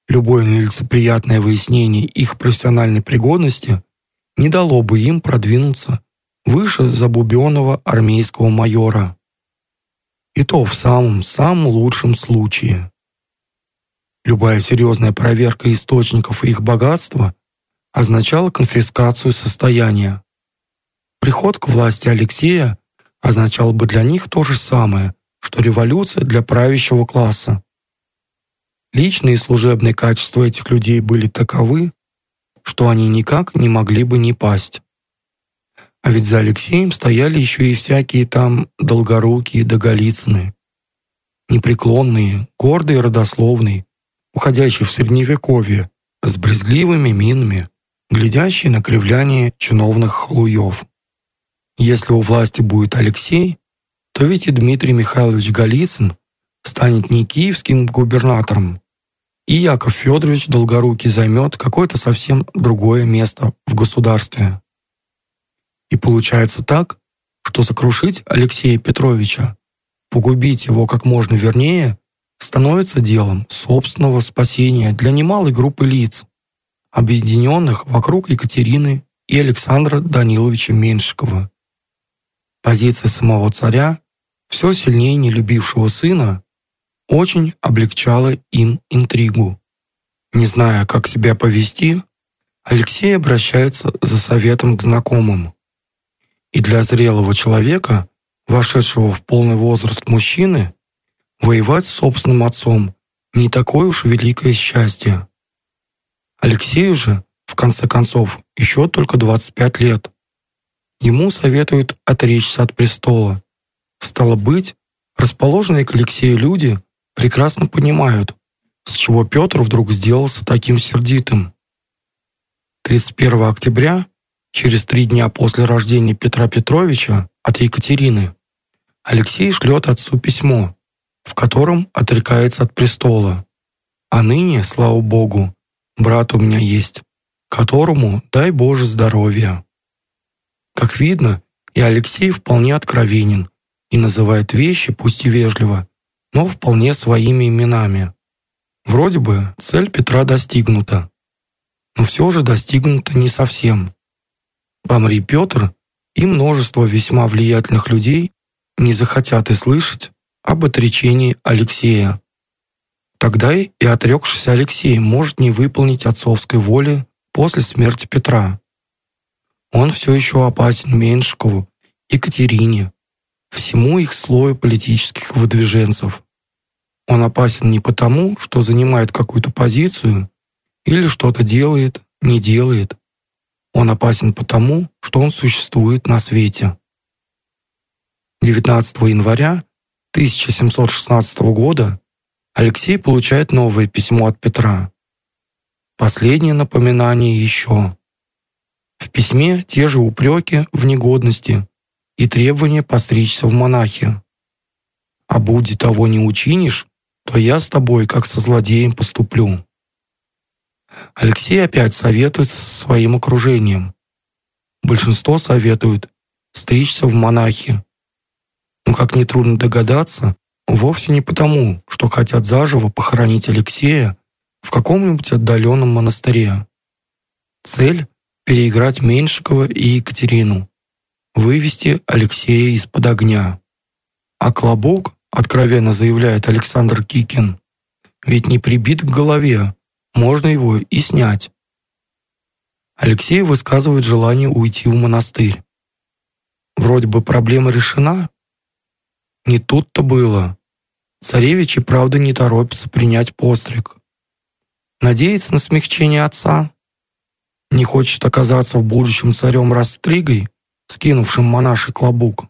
Любое нелицеприятное выяснение их профессиональной пригодности не дало бы им продвинуться выше забубенного армейского майора. И то в самом-самом лучшем случае. Любая серьезная проверка источников их богатства означала конфискацию состояния. Приход к власти Алексея означал бы для них то же самое, что революция для правящего класса. Личные и служебные качества этих людей были таковы, что они никак не могли бы не пасть. А ведь за Алексеем стояли еще и всякие там долгорукие да Голицыны. Непреклонные, гордые родословные, уходящий в Средневековье, с брезгливыми минами, глядящий на кривляние чиновных халуев. Если у власти будет Алексей, то ведь и Дмитрий Михайлович Голицын станет не киевским губернатором, и Яков Федорович Долгорукий займет какое-то совсем другое место в государстве. И получается так, что сокрушить Алексея Петровича, погубить его как можно вернее, становится делом собственного спасения для немалой группы лиц, объединенных вокруг Екатерины и Александра Даниловича Меньшикова. Позиция самого царя, все сильнее не любившего сына, очень облегчала им интригу. Не зная, как себя повести, Алексей обращается за советом к знакомым. И для зрелого человека вошедшего в полный возраст мужчины, воевать с собственным отцом не такое уж великое счастье. Алексею же, в конце концов, еще только 25 лет. Ему советуют отречься от престола. Стало быть, расположенные к Алексею люди прекрасно понимают, с чего Петр вдруг сделался таким сердитым. 31 октября, через три дня после рождения Петра Петровича от Екатерины, Алексей шлет отцу письмо, в котором отрекается от престола. А ныне, слава Богу, брат у меня есть, которому дай Боже здоровья. Как видно, и Алексей вполне откровенен и называет вещи, пусть и вежливо, но вполне своими именами. Вроде бы цель Петра достигнута, но все же достигнута не совсем. Помри Петр, и множество весьма влиятельных людей не захотят и слышать об отречении Алексея. Тогда и отрекшийся Алексей может не выполнить отцовской воли после смерти Петра. Он все еще опасен Меньшикову, Екатерине, всему их слою политических выдвиженцев. Он опасен не потому, что занимает какую-то позицию или что-то делает, не делает. Он опасен потому, что он существует на свете. 19 января 1716 года Алексей получает новое письмо от Петра. Последнее напоминание еще. В письме те же упреки в негодности и требования постричься в монахи. А будь того не учинишь, то я с тобой как со злодеем поступлю. Алексей опять советует со своим окружением. Большинство советует стричься в монахи. Но, как нетрудно догадаться, вовсе не потому, что хотят заживо похоронить Алексея в каком-нибудь отдаленном монастыре. Цель – переиграть Меньшикова и Екатерину, вывести Алексея из-под огня. А Клобок, откровенно заявляет Александр Кикин, ведь не прибит к голове, можно его и снять. Алексей высказывает желание уйти в монастырь. Вроде бы проблема решена. Не тут-то было. Царевич и правда не торопится принять постриг. Надеется на смягчение отца. Не хочет оказаться в будущем царем Растригой, скинувшим монаший клобук.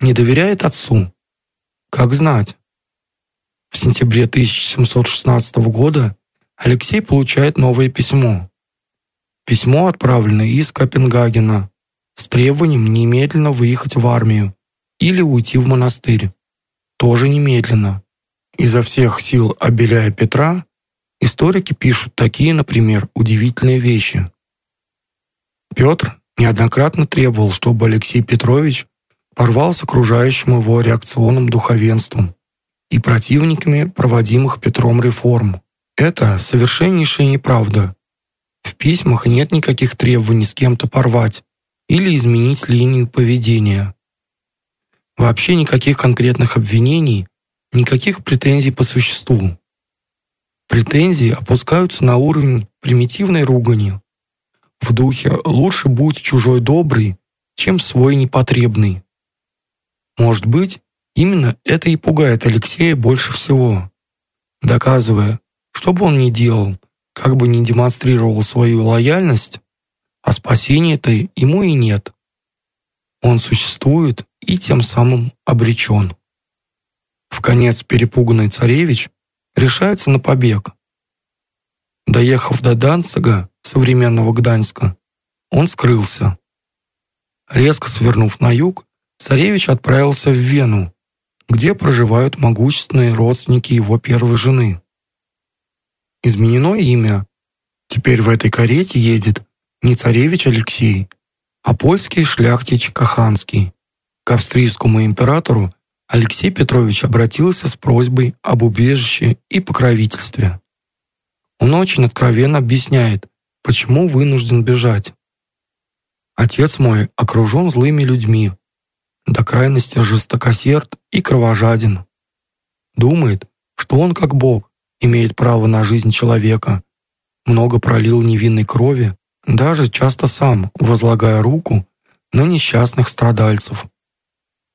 Не доверяет отцу? Как знать. В сентябре 1716 года Алексей получает новое письмо. Письмо отправлено из Копенгагена с требованием немедленно выехать в армию или уйти в монастырь. Тоже немедленно. Изо всех сил обеляя Петра, историки пишут такие, например, удивительные вещи. Петр неоднократно требовал, чтобы Алексей Петрович порвал с окружающим его реакционным духовенством и противниками проводимых Петром реформ. Это совершеннейшая неправда. В письмах нет никаких требований с кем-то порвать или изменить линию поведения. Вообще никаких конкретных обвинений, никаких претензий по существу. Претензии опускаются на уровень примитивной ругани. В духе «лучше будь чужой добрый, чем свой непотребный». Может быть, именно это и пугает Алексея больше всего, доказывая, что бы он ни делал, как бы ни демонстрировал свою лояльность, а спасения-то ему и нет. Он существует и тем самым обречен. В конец перепуганный царевич решается на побег. Доехав до Данцига, современного Гданьска, он скрылся. Резко свернув на юг, царевич отправился в Вену, где проживают могущественные родственники его первой жены изменено имя. Теперь в этой карете едет не царевич Алексей, а польский шляхтич Каханский. К австрийскому императору Алексей Петрович обратился с просьбой об убежище и покровительстве. Он очень откровенно объясняет, почему вынужден бежать. Отец мой окружен злыми людьми, до крайности жестокосерд и кровожаден. Думает, что он как Бог, имеет право на жизнь человека, много пролил невинной крови, даже часто сам возлагая руку на несчастных страдальцев,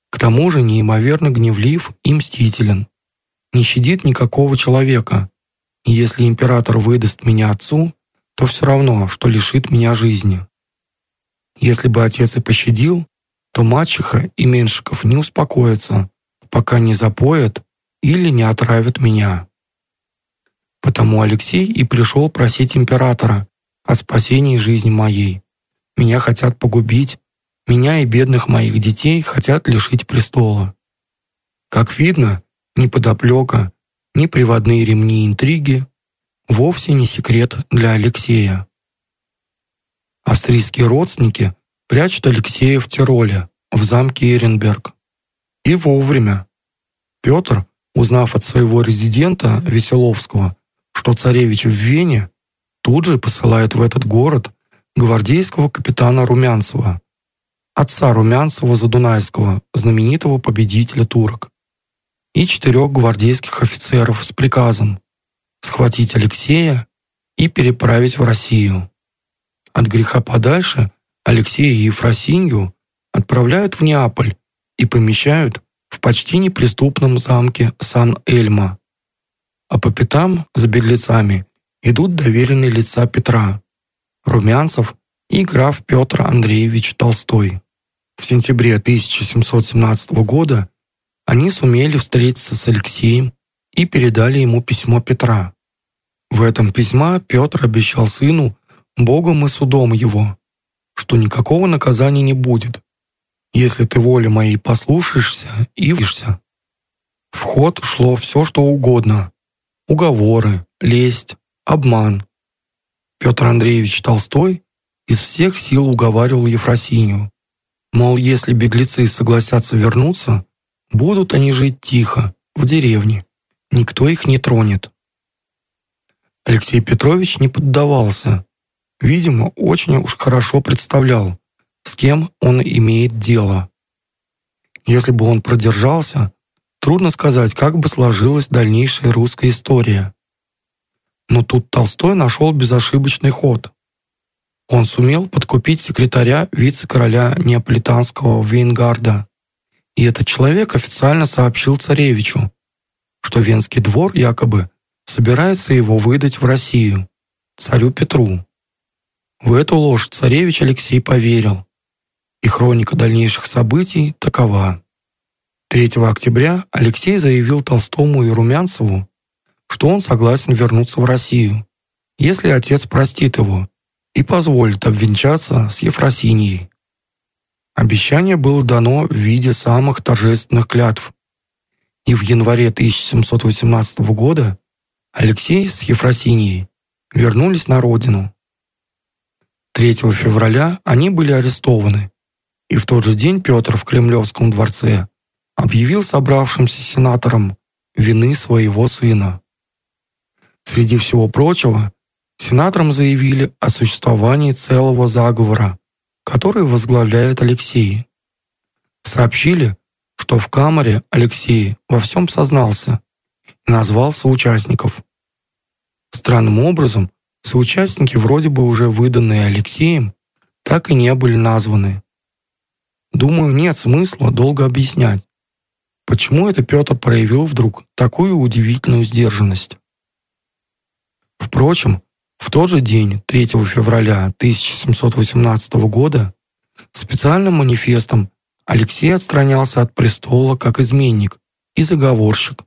К тому же неимоверно гневлив и мстителен. Не щадит никакого человека. И если император выдаст меня отцу, то все равно, что лишит меня жизни. Если бы отец и пощадил, то мачеха и Меншиков не успокоятся, пока не запоят или не отравят меня. Потому Алексей и пришел просить императора о спасении жизни моей. Меня хотят погубить, меня и бедных моих детей хотят лишить престола. Как видно, ни подоплека, ни приводные ремни интриги вовсе не секрет для Алексея. Австрийские родственники прячут Алексея в Тироле, в замке Эренберг. И вовремя. Петр, узнав от своего резидента Веселовского, что царевич в Вене, тут же посылает в этот город гвардейского капитана Румянцева, отца Румянцева Задунайского, знаменитого победителя турок, и четырех гвардейских офицеров с приказом схватить Алексея и переправить в Россию. От греха подальше Алексея и Ефросинью отправляют в Неаполь и помещают в почти неприступном замке Сан-Эльма. А по пятам за беглецами идут доверенные лица Петра, Румянцев и граф Петр Андреевич Толстой. В сентябре 1717 года они сумели встретиться с Алексеем и передали ему письмо Петра. В этом письме Петр обещал сыну Богом и судом его, что никакого наказания не будет, если ты воли моей послушаешься и вишься. В ход шло все, что угодно. Уговоры, лесть, обман. Петр Андреевич Толстой из всех сил уговаривал Ефросинью. Мол, если беглецы согласятся вернуться, будут они жить тихо, в деревне. Никто их не тронет. Алексей Петрович не поддавался. Видимо, очень уж хорошо представлял, с кем он имеет дело. Если бы он продержался, трудно сказать, как бы сложилась дальнейшая русская история. Но тут Толстой нашел безошибочный ход. Он сумел подкупить секретаря вице-короля неаполитанского Вейнгарда. И этот человек официально сообщил царевичу, что Венский двор якобы собирается его выдать в Россию, царю Петру. В эту ложь царевич Алексей поверил, и хроника дальнейших событий такова. 3 октября Алексей заявил Толстому и Румянцеву, что он согласен вернуться в Россию, если отец простит его и позволит обвенчаться с Ефросиньей. Обещание было дано в виде самых торжественных клятв. И в январе 1718 года Алексей с Ефросиньей вернулись на родину. 3 февраля они были арестованы, и в тот же день Петр в Кремлевском дворце объявил собравшимся сенаторам вины своего сына. Среди всего прочего, сенаторам заявили о существовании целого заговора, который возглавляет Алексей. Сообщили, что в камере Алексей во всем сознался и назвал соучастников. Странным образом, соучастники, вроде бы уже выданные Алексеем, так и не были названы. Думаю, нет смысла долго объяснять, почему это Петр проявил вдруг такую удивительную сдержанность. Впрочем, в тот же день, 3 февраля 1718 года, специальным манифестом Алексей отстранялся от престола как изменник и заговорщик,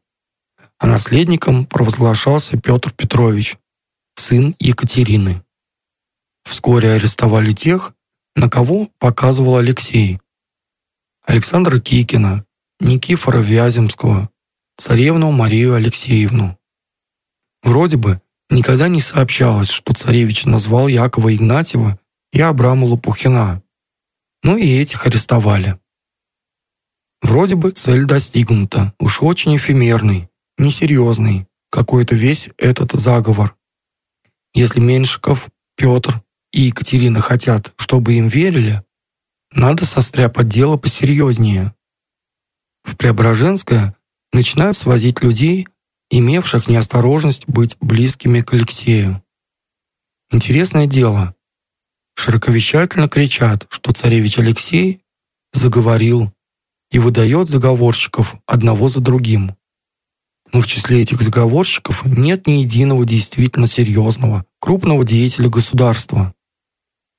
а наследником провозглашался Петр Петрович, сын Екатерины. Вскоре арестовали тех, на кого показывал Алексей. Александра Кикина, Никифора Вяземского, царевну Марию Алексеевну. Вроде бы никогда не сообщалось, что царевич назвал Якова Игнатьева и Абрама Лопухина. Ну и этих арестовали. Вроде бы цель достигнута, уж очень эфемерный, несерьезный, какой-то весь этот заговор. Если Меньшиков, Петр и Екатерина хотят, чтобы им верили, надо состряпать дело посерьезнее. В Преображенское начинают свозить людей, имевших неосторожность быть близкими к Алексею. Интересное дело. Широковещательно кричат, что царевич Алексей заговорил и выдает заговорщиков одного за другим. Но в числе этих заговорщиков нет ни единого действительно серьезного, крупного деятеля государства.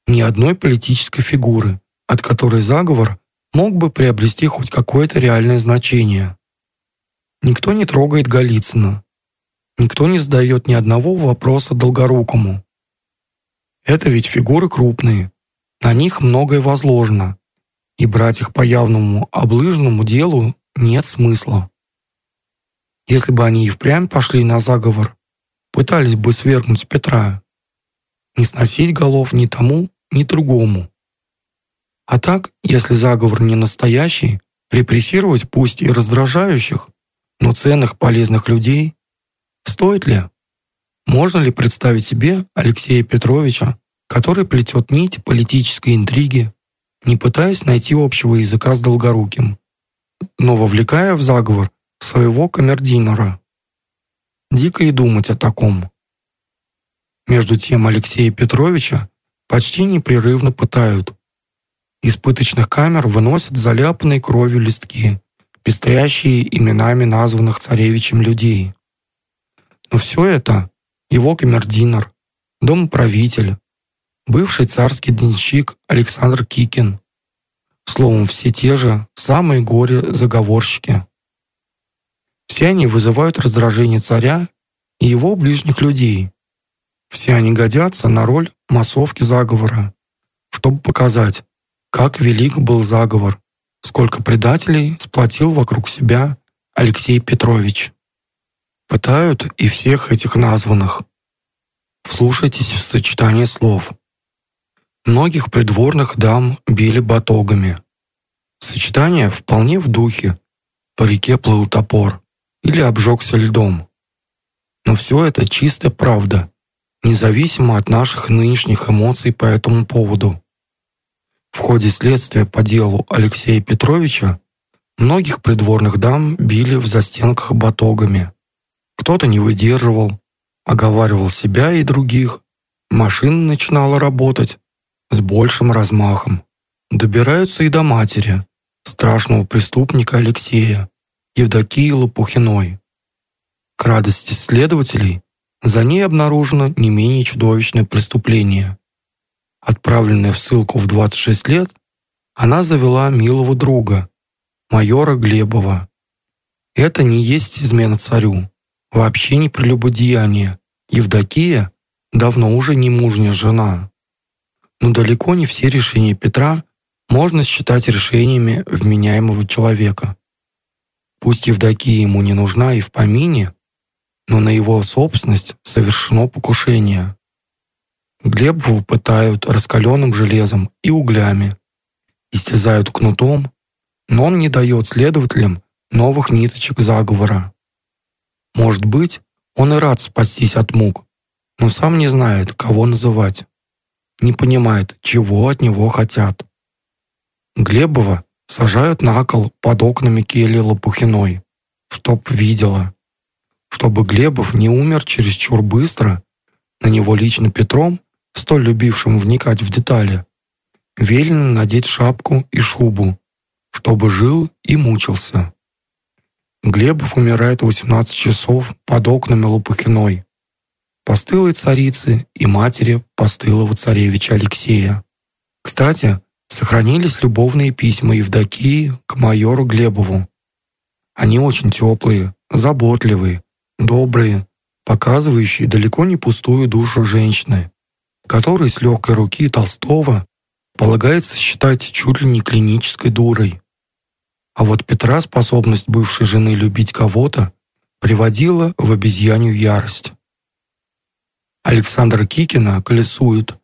Ни одной политической фигуры, от которой заговор мог бы приобрести хоть какое-то реальное значение. Никто не трогает Голицына. Никто не задает ни одного вопроса Долгорукому. Это ведь фигуры крупные, на них многое возложено, и брать их по явному облыжному делу нет смысла. Если бы они и впрямь пошли на заговор, пытались бы свергнуть Петра, не сносить голов ни тому, ни другому. А так, если заговор не настоящий, репрессировать пусть и раздражающих, но ценных полезных людей, стоит ли? Можно ли представить себе Алексея Петровича, который плетет нить политической интриги, не пытаясь найти общего языка с Долгоруким, но вовлекая в заговор своего камердинера. Дико и думать о таком. Между тем Алексея Петровича почти непрерывно пытают. Из пыточных камер выносят заляпанные кровью листки, пестрящие именами названных царевичем людей. Но все это его камердинер, домоправитель, бывший царский денщик Александр Кикин. Словом, все те же самые горе-заговорщики. Все они вызывают раздражение царя и его ближних людей. Все они годятся на роль массовки заговора, чтобы показать, как велик был заговор, сколько предателей сплотил вокруг себя Алексей Петрович. Пытают и всех этих названных. Вслушайтесь в сочетание слов. Многих придворных дам били батогами. Сочетание вполне в духе. По реке плыл топор или обжегся льдом. Но все это чистая правда, независимо от наших нынешних эмоций по этому поводу. В ходе следствия по делу Алексея Петровича многих придворных дам били в застенках батогами. Кто-то не выдерживал, оговаривал себя и других. Машина начинала работать с большим размахом. Добираются и до матери, страшного преступника Алексея, Евдокии Лопухиной. К радости следователей, за ней обнаружено не менее чудовищное преступление. Отправленная в ссылку в 26 лет, она завела милого друга, майора Глебова. Это не есть измена царю, вообще не прелюбодеяние. Евдокия давно уже не мужняя жена. Но далеко не все решения Петра можно считать решениями вменяемого человека. Пусть Евдокия ему не нужна и в помине, но на его собственность совершено покушение. Глебову пытают раскаленным железом и углями, истязают кнутом, но он не дает следователям новых ниточек заговора. Может быть, он и рад спастись от мук, но сам не знает, кого называть не понимает, чего от него хотят. Глебова сажают на кол под окнами кельи Лопухиной, чтоб видела. Чтобы Глебов не умер чересчур быстро, на него лично Петром, столь любившим вникать в детали, велено надеть шапку и шубу, чтобы жил и мучился. Глебов умирает в 18 часов под окнами Лопухиной, постылой царицы и матери постылого царевича Алексея. Кстати, сохранились любовные письма Евдокии к майору Глебову. Они очень теплые, заботливые, добрые, показывающие далеко не пустую душу женщины, которой с легкой руки Толстого полагается считать чуть ли не клинической дурой. А вот Петра способность бывшей жены любить кого-то приводила в обезьянью ярость. Александра Кикина колесуют,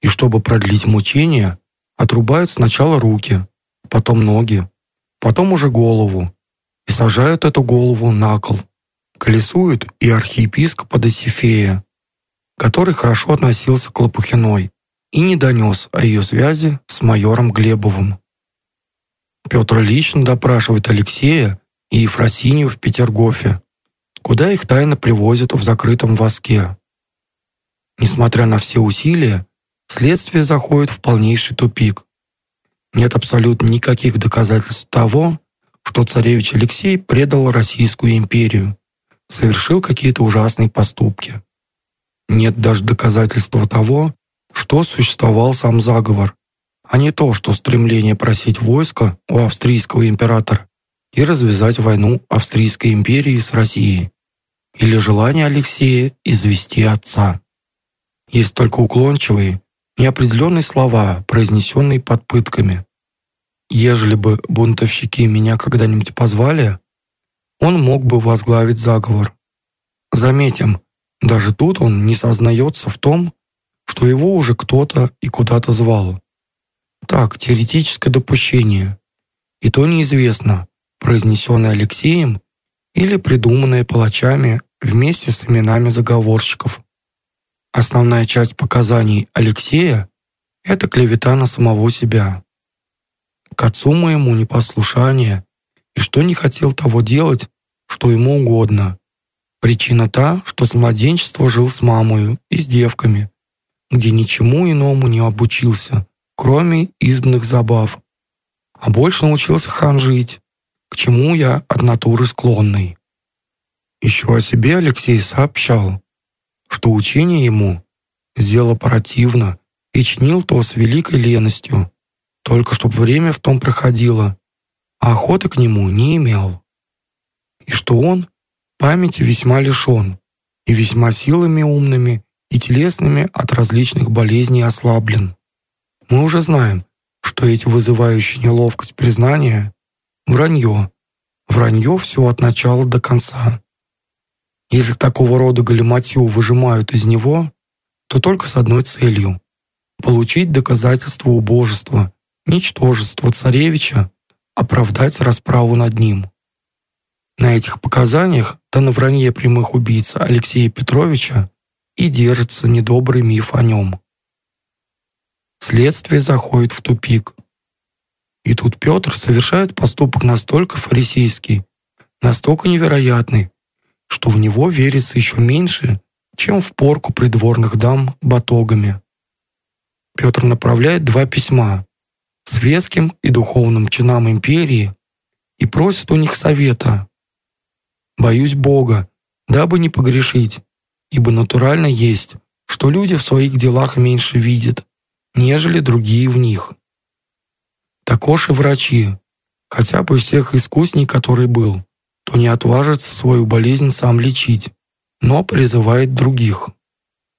и чтобы продлить мучения, отрубают сначала руки, потом ноги, потом уже голову, и сажают эту голову на кол. Колесуют и архиепископа Досифея, который хорошо относился к Лопухиной и не донес о ее связи с майором Глебовым. Петр лично допрашивает Алексея и Ефросинию в Петергофе, куда их тайно привозят в закрытом воске. Несмотря на все усилия, следствие заходит в полнейший тупик. Нет абсолютно никаких доказательств того, что царевич Алексей предал Российскую империю, совершил какие-то ужасные поступки. Нет даже доказательства того, что существовал сам заговор, а не то, что стремление просить войска у австрийского императора и развязать войну Австрийской империи с Россией, или желание Алексея извести отца. Есть только уклончивые, неопределенные слова, произнесенные под пытками. Ежели бы бунтовщики меня когда-нибудь позвали, он мог бы возглавить заговор. Заметим, даже тут он не сознается в том, что его уже кто-то и куда-то звал. Так, теоретическое допущение. И то неизвестно, произнесенное Алексеем или придуманное палачами вместе с именами заговорщиков. Основная часть показаний Алексея – это клевета на самого себя. К отцу моему непослушание, и что не хотел того делать, что ему угодно. Причина та, что с младенчества жил с мамою и с девками, где ничему иному не обучился, кроме избных забав. А больше научился ханжить, к чему я от натуры склонный. Еще о себе Алексей сообщал, что учение ему сделало противно и чинил то с великой леностью, только чтоб время в том проходило, а охоты к нему не имел. И что он памяти весьма лишен и весьма силами умными и телесными от различных болезней ослаблен. Мы уже знаем, что эти вызывающие неловкость признания – вранье. Вранье все от начала до конца. Если такого рода галиматью выжимают из него, то только с одной целью – получить доказательство убожества, ничтожества царевича, оправдать расправу над ним. На этих показаниях, да на вранье прямых убийц Алексея Петровича и держится недобрый миф о нем. Следствие заходит в тупик. И тут Петр совершает поступок настолько фарисейский, настолько невероятный, что в него верится еще меньше, чем в порку придворных дам батогами. Петр направляет два письма светским и духовным чинам империи и просит у них совета. «Боюсь Бога, дабы не погрешить, ибо натурально есть, что люди в своих делах меньше видят, нежели другие в них. Також и врачи, хотя бы всех искусней, который был, то не отважится свою болезнь сам лечить, но призывает других.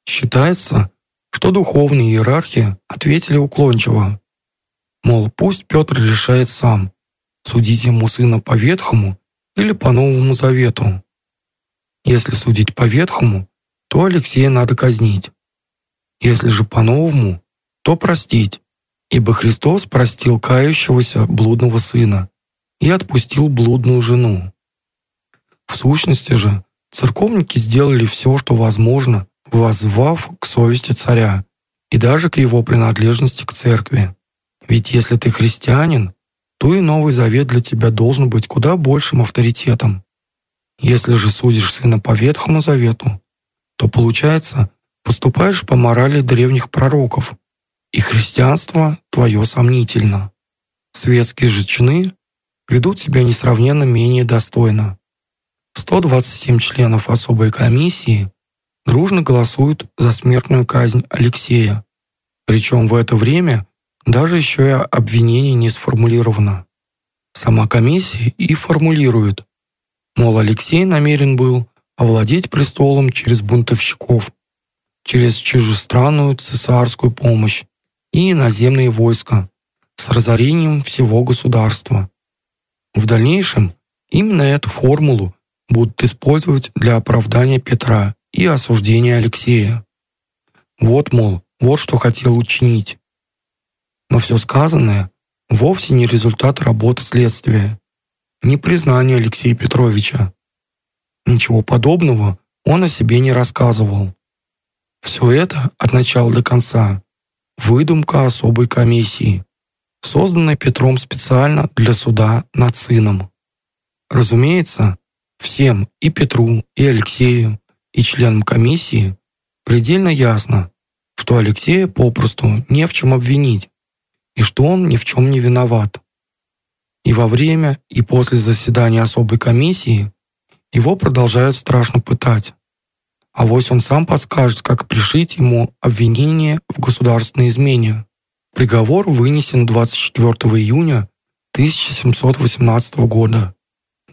Считается, что духовные иерархи ответили уклончиво. Мол, пусть Петр решает сам, судить ему сына по Ветхому или по Новому Завету. Если судить по Ветхому, то Алексея надо казнить. Если же по Новому, то простить, ибо Христос простил кающегося блудного сына и отпустил блудную жену. В сущности же, церковники сделали все, что возможно, воззвав к совести царя и даже к его принадлежности к церкви. Ведь если ты христианин, то и Новый Завет для тебя должен быть куда большим авторитетом. Если же судишь сына по Ветхому Завету, то, получается, поступаешь по морали древних пророков, и христианство твое сомнительно. Светские же чины ведут себя несравненно менее достойно. 127 членов особой комиссии дружно голосуют за смертную казнь Алексея. Причем в это время даже еще и обвинение не сформулировано. Сама комиссия и формулирует, мол, Алексей намерен был овладеть престолом через бунтовщиков, через чужестранную цесарскую помощь и иноземные войска с разорением всего государства. В дальнейшем именно эту формулу будут использовать для оправдания Петра и осуждения Алексея. Вот, мол, вот что хотел учинить. Но все сказанное вовсе не результат работы следствия, не признание Алексея Петровича. Ничего подобного он о себе не рассказывал. Все это от начала до конца выдумка особой комиссии, созданной Петром специально для суда над сыном. Разумеется, Всем, и Петру, и Алексею, и членам комиссии, предельно ясно, что Алексея попросту не в чем обвинить, и что он ни в чем не виноват. И во время, и после заседания особой комиссии его продолжают страшно пытать. А вось он сам подскажет, как пришить ему обвинение в государственной измене. Приговор вынесен 24 июня 1718 года.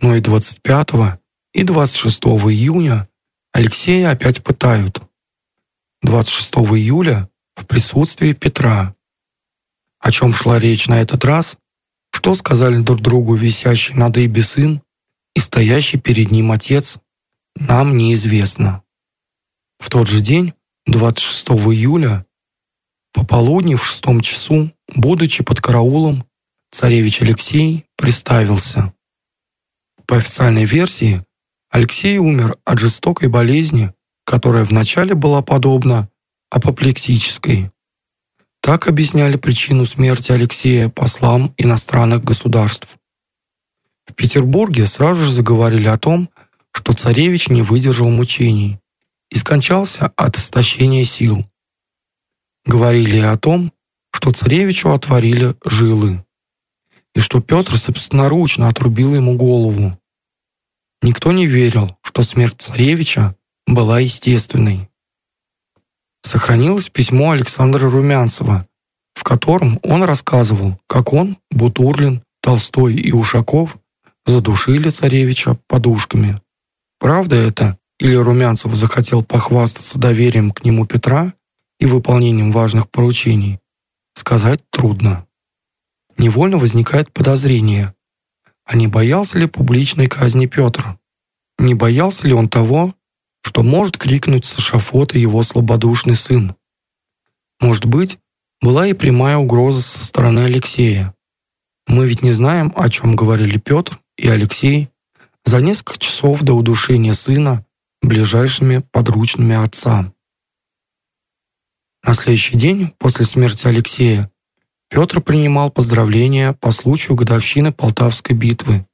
Но и 25 и 26 июня Алексея опять пытают. 26 июля в присутствии Петра. О чем шла речь на этот раз, что сказали друг другу висящий на дыбе сын и стоящий перед ним отец, нам неизвестно. В тот же день, 26 июля, пополудни в шестом часу, будучи под караулом, царевич Алексей приставился. По официальной версии, Алексей умер от жестокой болезни, которая вначале была подобна апоплексической. Так объясняли причину смерти Алексея послам иностранных государств. В Петербурге сразу же заговорили о том, что царевич не выдержал мучений и скончался от истощения сил. Говорили о том, что царевичу отворили жилы, и что Петр собственноручно отрубил ему голову. Никто не верил, что смерть царевича была естественной сохранилось письмо Александра Румянцева, в котором он рассказывал, как он, Бутурлин, Толстой и Ушаков задушили царевича подушками. Правда это, или Румянцев захотел похвастаться доверием к нему Петра и выполнением важных поручений, сказать трудно. Невольно возникает подозрение, а не боялся ли публичной казни Петр? Не боялся ли он того, что может крикнуть с эшафота его слабодушный сын. Может быть, была и прямая угроза со стороны Алексея. Мы ведь не знаем, о чем говорили Петр и Алексей за несколько часов до удушения сына ближайшими подручными отца. На следующий день после смерти Алексея Петр принимал поздравления по случаю годовщины Полтавской битвы.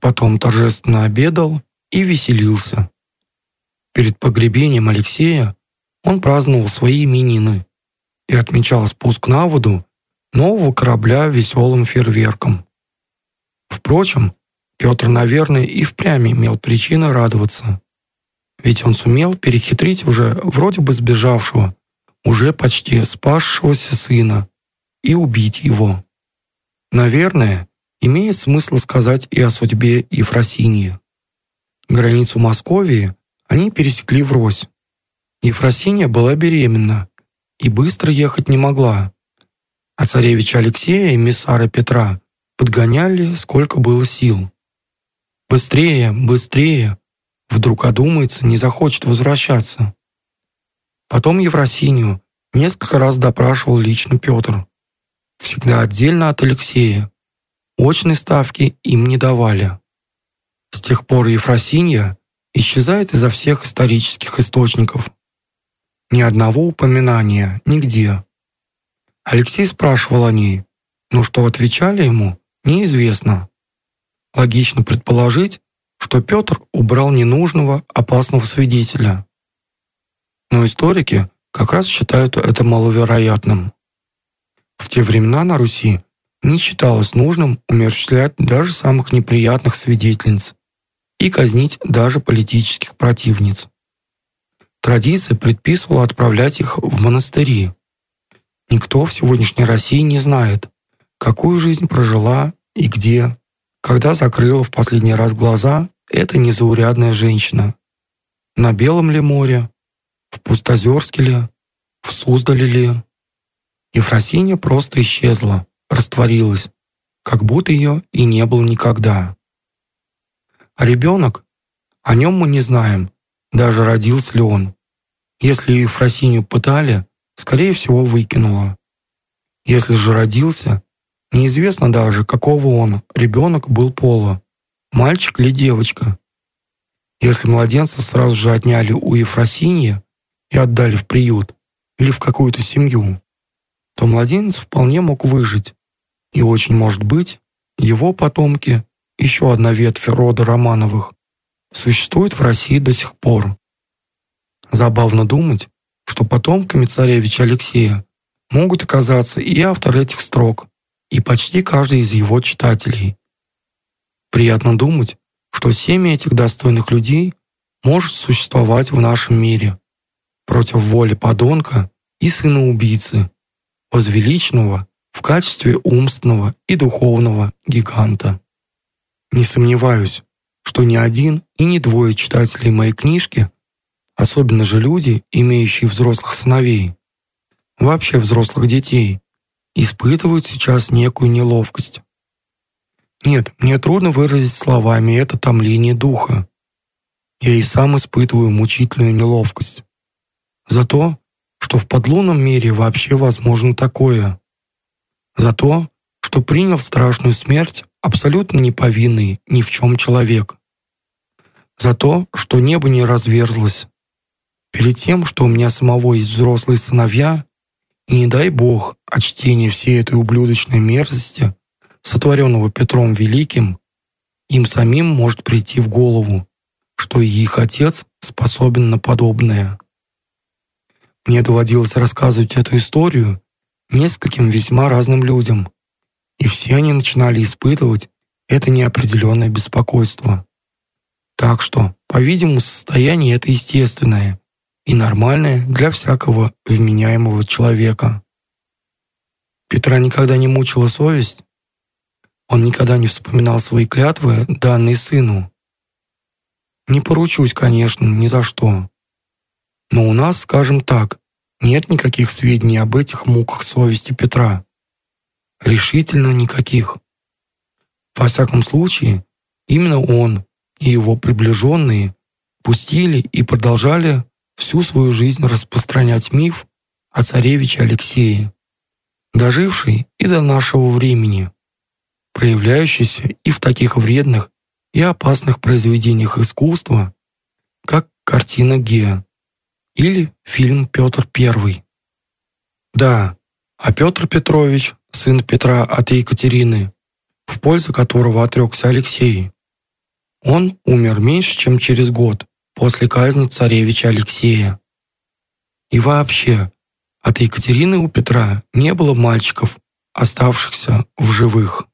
Потом торжественно обедал и веселился. Перед погребением Алексея он праздновал свои именины и отмечал спуск на воду нового корабля веселым фейерверком. Впрочем, Петр, наверное, и впрямь имел причины радоваться. Ведь он сумел перехитрить уже вроде бы сбежавшего, уже почти спасшегося сына и убить его. Наверное, имеет смысл сказать и о судьбе Ефросинии. Границу Московии они пересекли врозь. Ефросинья была беременна и быстро ехать не могла. А царевича Алексея и миссара Петра подгоняли, сколько было сил. Быстрее, быстрее. Вдруг одумается, не захочет возвращаться. Потом Ефросинью несколько раз допрашивал лично Петр. Всегда отдельно от Алексея. Очной ставки им не давали. С тех пор Ефросинья исчезает изо всех исторических источников. Ни одного упоминания, нигде. Алексей спрашивал о ней, но что отвечали ему, неизвестно. Логично предположить, что Петр убрал ненужного, опасного свидетеля. Но историки как раз считают это маловероятным. В те времена на Руси не считалось нужным умерщвлять даже самых неприятных свидетельниц и казнить даже политических противниц. Традиция предписывала отправлять их в монастыри. Никто в сегодняшней России не знает, какую жизнь прожила и где, когда закрыла в последний раз глаза эта незаурядная женщина. На Белом ли море, в Пустозерске ли, в Суздале ли. Ефросинья просто исчезла, растворилась, как будто ее и не было никогда. А ребенок? О нем мы не знаем, даже родился ли он. Если Ефросинью пытали, скорее всего, выкинула. Если же родился, неизвестно даже, какого он, ребенок, был пола, мальчик или девочка. Если младенца сразу же отняли у Ефросиньи и отдали в приют или в какую-то семью, то младенец вполне мог выжить, и очень может быть, его потомки еще одна ветвь рода Романовых, существует в России до сих пор. Забавно думать, что потомками царевича Алексея могут оказаться и автор этих строк, и почти каждый из его читателей, Приятно думать, что семя этих достойных людей может существовать в нашем мире против воли подонка и сына убийцы, возвеличенного в качестве умственного и духовного гиганта. Не сомневаюсь, что ни один и ни двое читателей моей книжки, особенно же люди, имеющие взрослых сыновей, вообще взрослых детей, испытывают сейчас некую неловкость. Нет, мне трудно выразить словами это томление духа. Я и сам испытываю мучительную неловкость. За то, что в подлунном мире вообще возможно такое. За то, что принял страшную смерть абсолютно неповинный ни в чем человек. За то, что небо не разверзлось. Перед тем, что у меня самого есть взрослые сыновья, и не дай Бог от чтения всей этой ублюдочной мерзости, сотворенного Петром Великим, им самим может прийти в голову, что и их отец способен на подобное. Мне доводилось рассказывать эту историю нескольким весьма разным людям, и все они начинали испытывать это неопределенное беспокойство. Так что, по-видимому, состояние это естественное и нормальное для всякого вменяемого человека. Петра никогда не мучила совесть. Он никогда не вспоминал свои клятвы, данные сыну. Не поручусь, конечно, ни за что. Но у нас, скажем так, нет никаких сведений об этих муках совести Петра. Решительно никаких. Во всяком случае, именно он и его приближенные пустили и продолжали всю свою жизнь распространять миф о царевиче Алексее, доживший и до нашего времени, проявляющийся и в таких вредных и опасных произведениях искусства, как картина Геа или фильм «Петр I». Да, а Петр Петрович, сын Петра от Екатерины, в пользу которого отрекся Алексей. Он умер меньше, чем через год после казни царевича Алексея. И вообще, от Екатерины у Петра не было мальчиков, оставшихся в живых.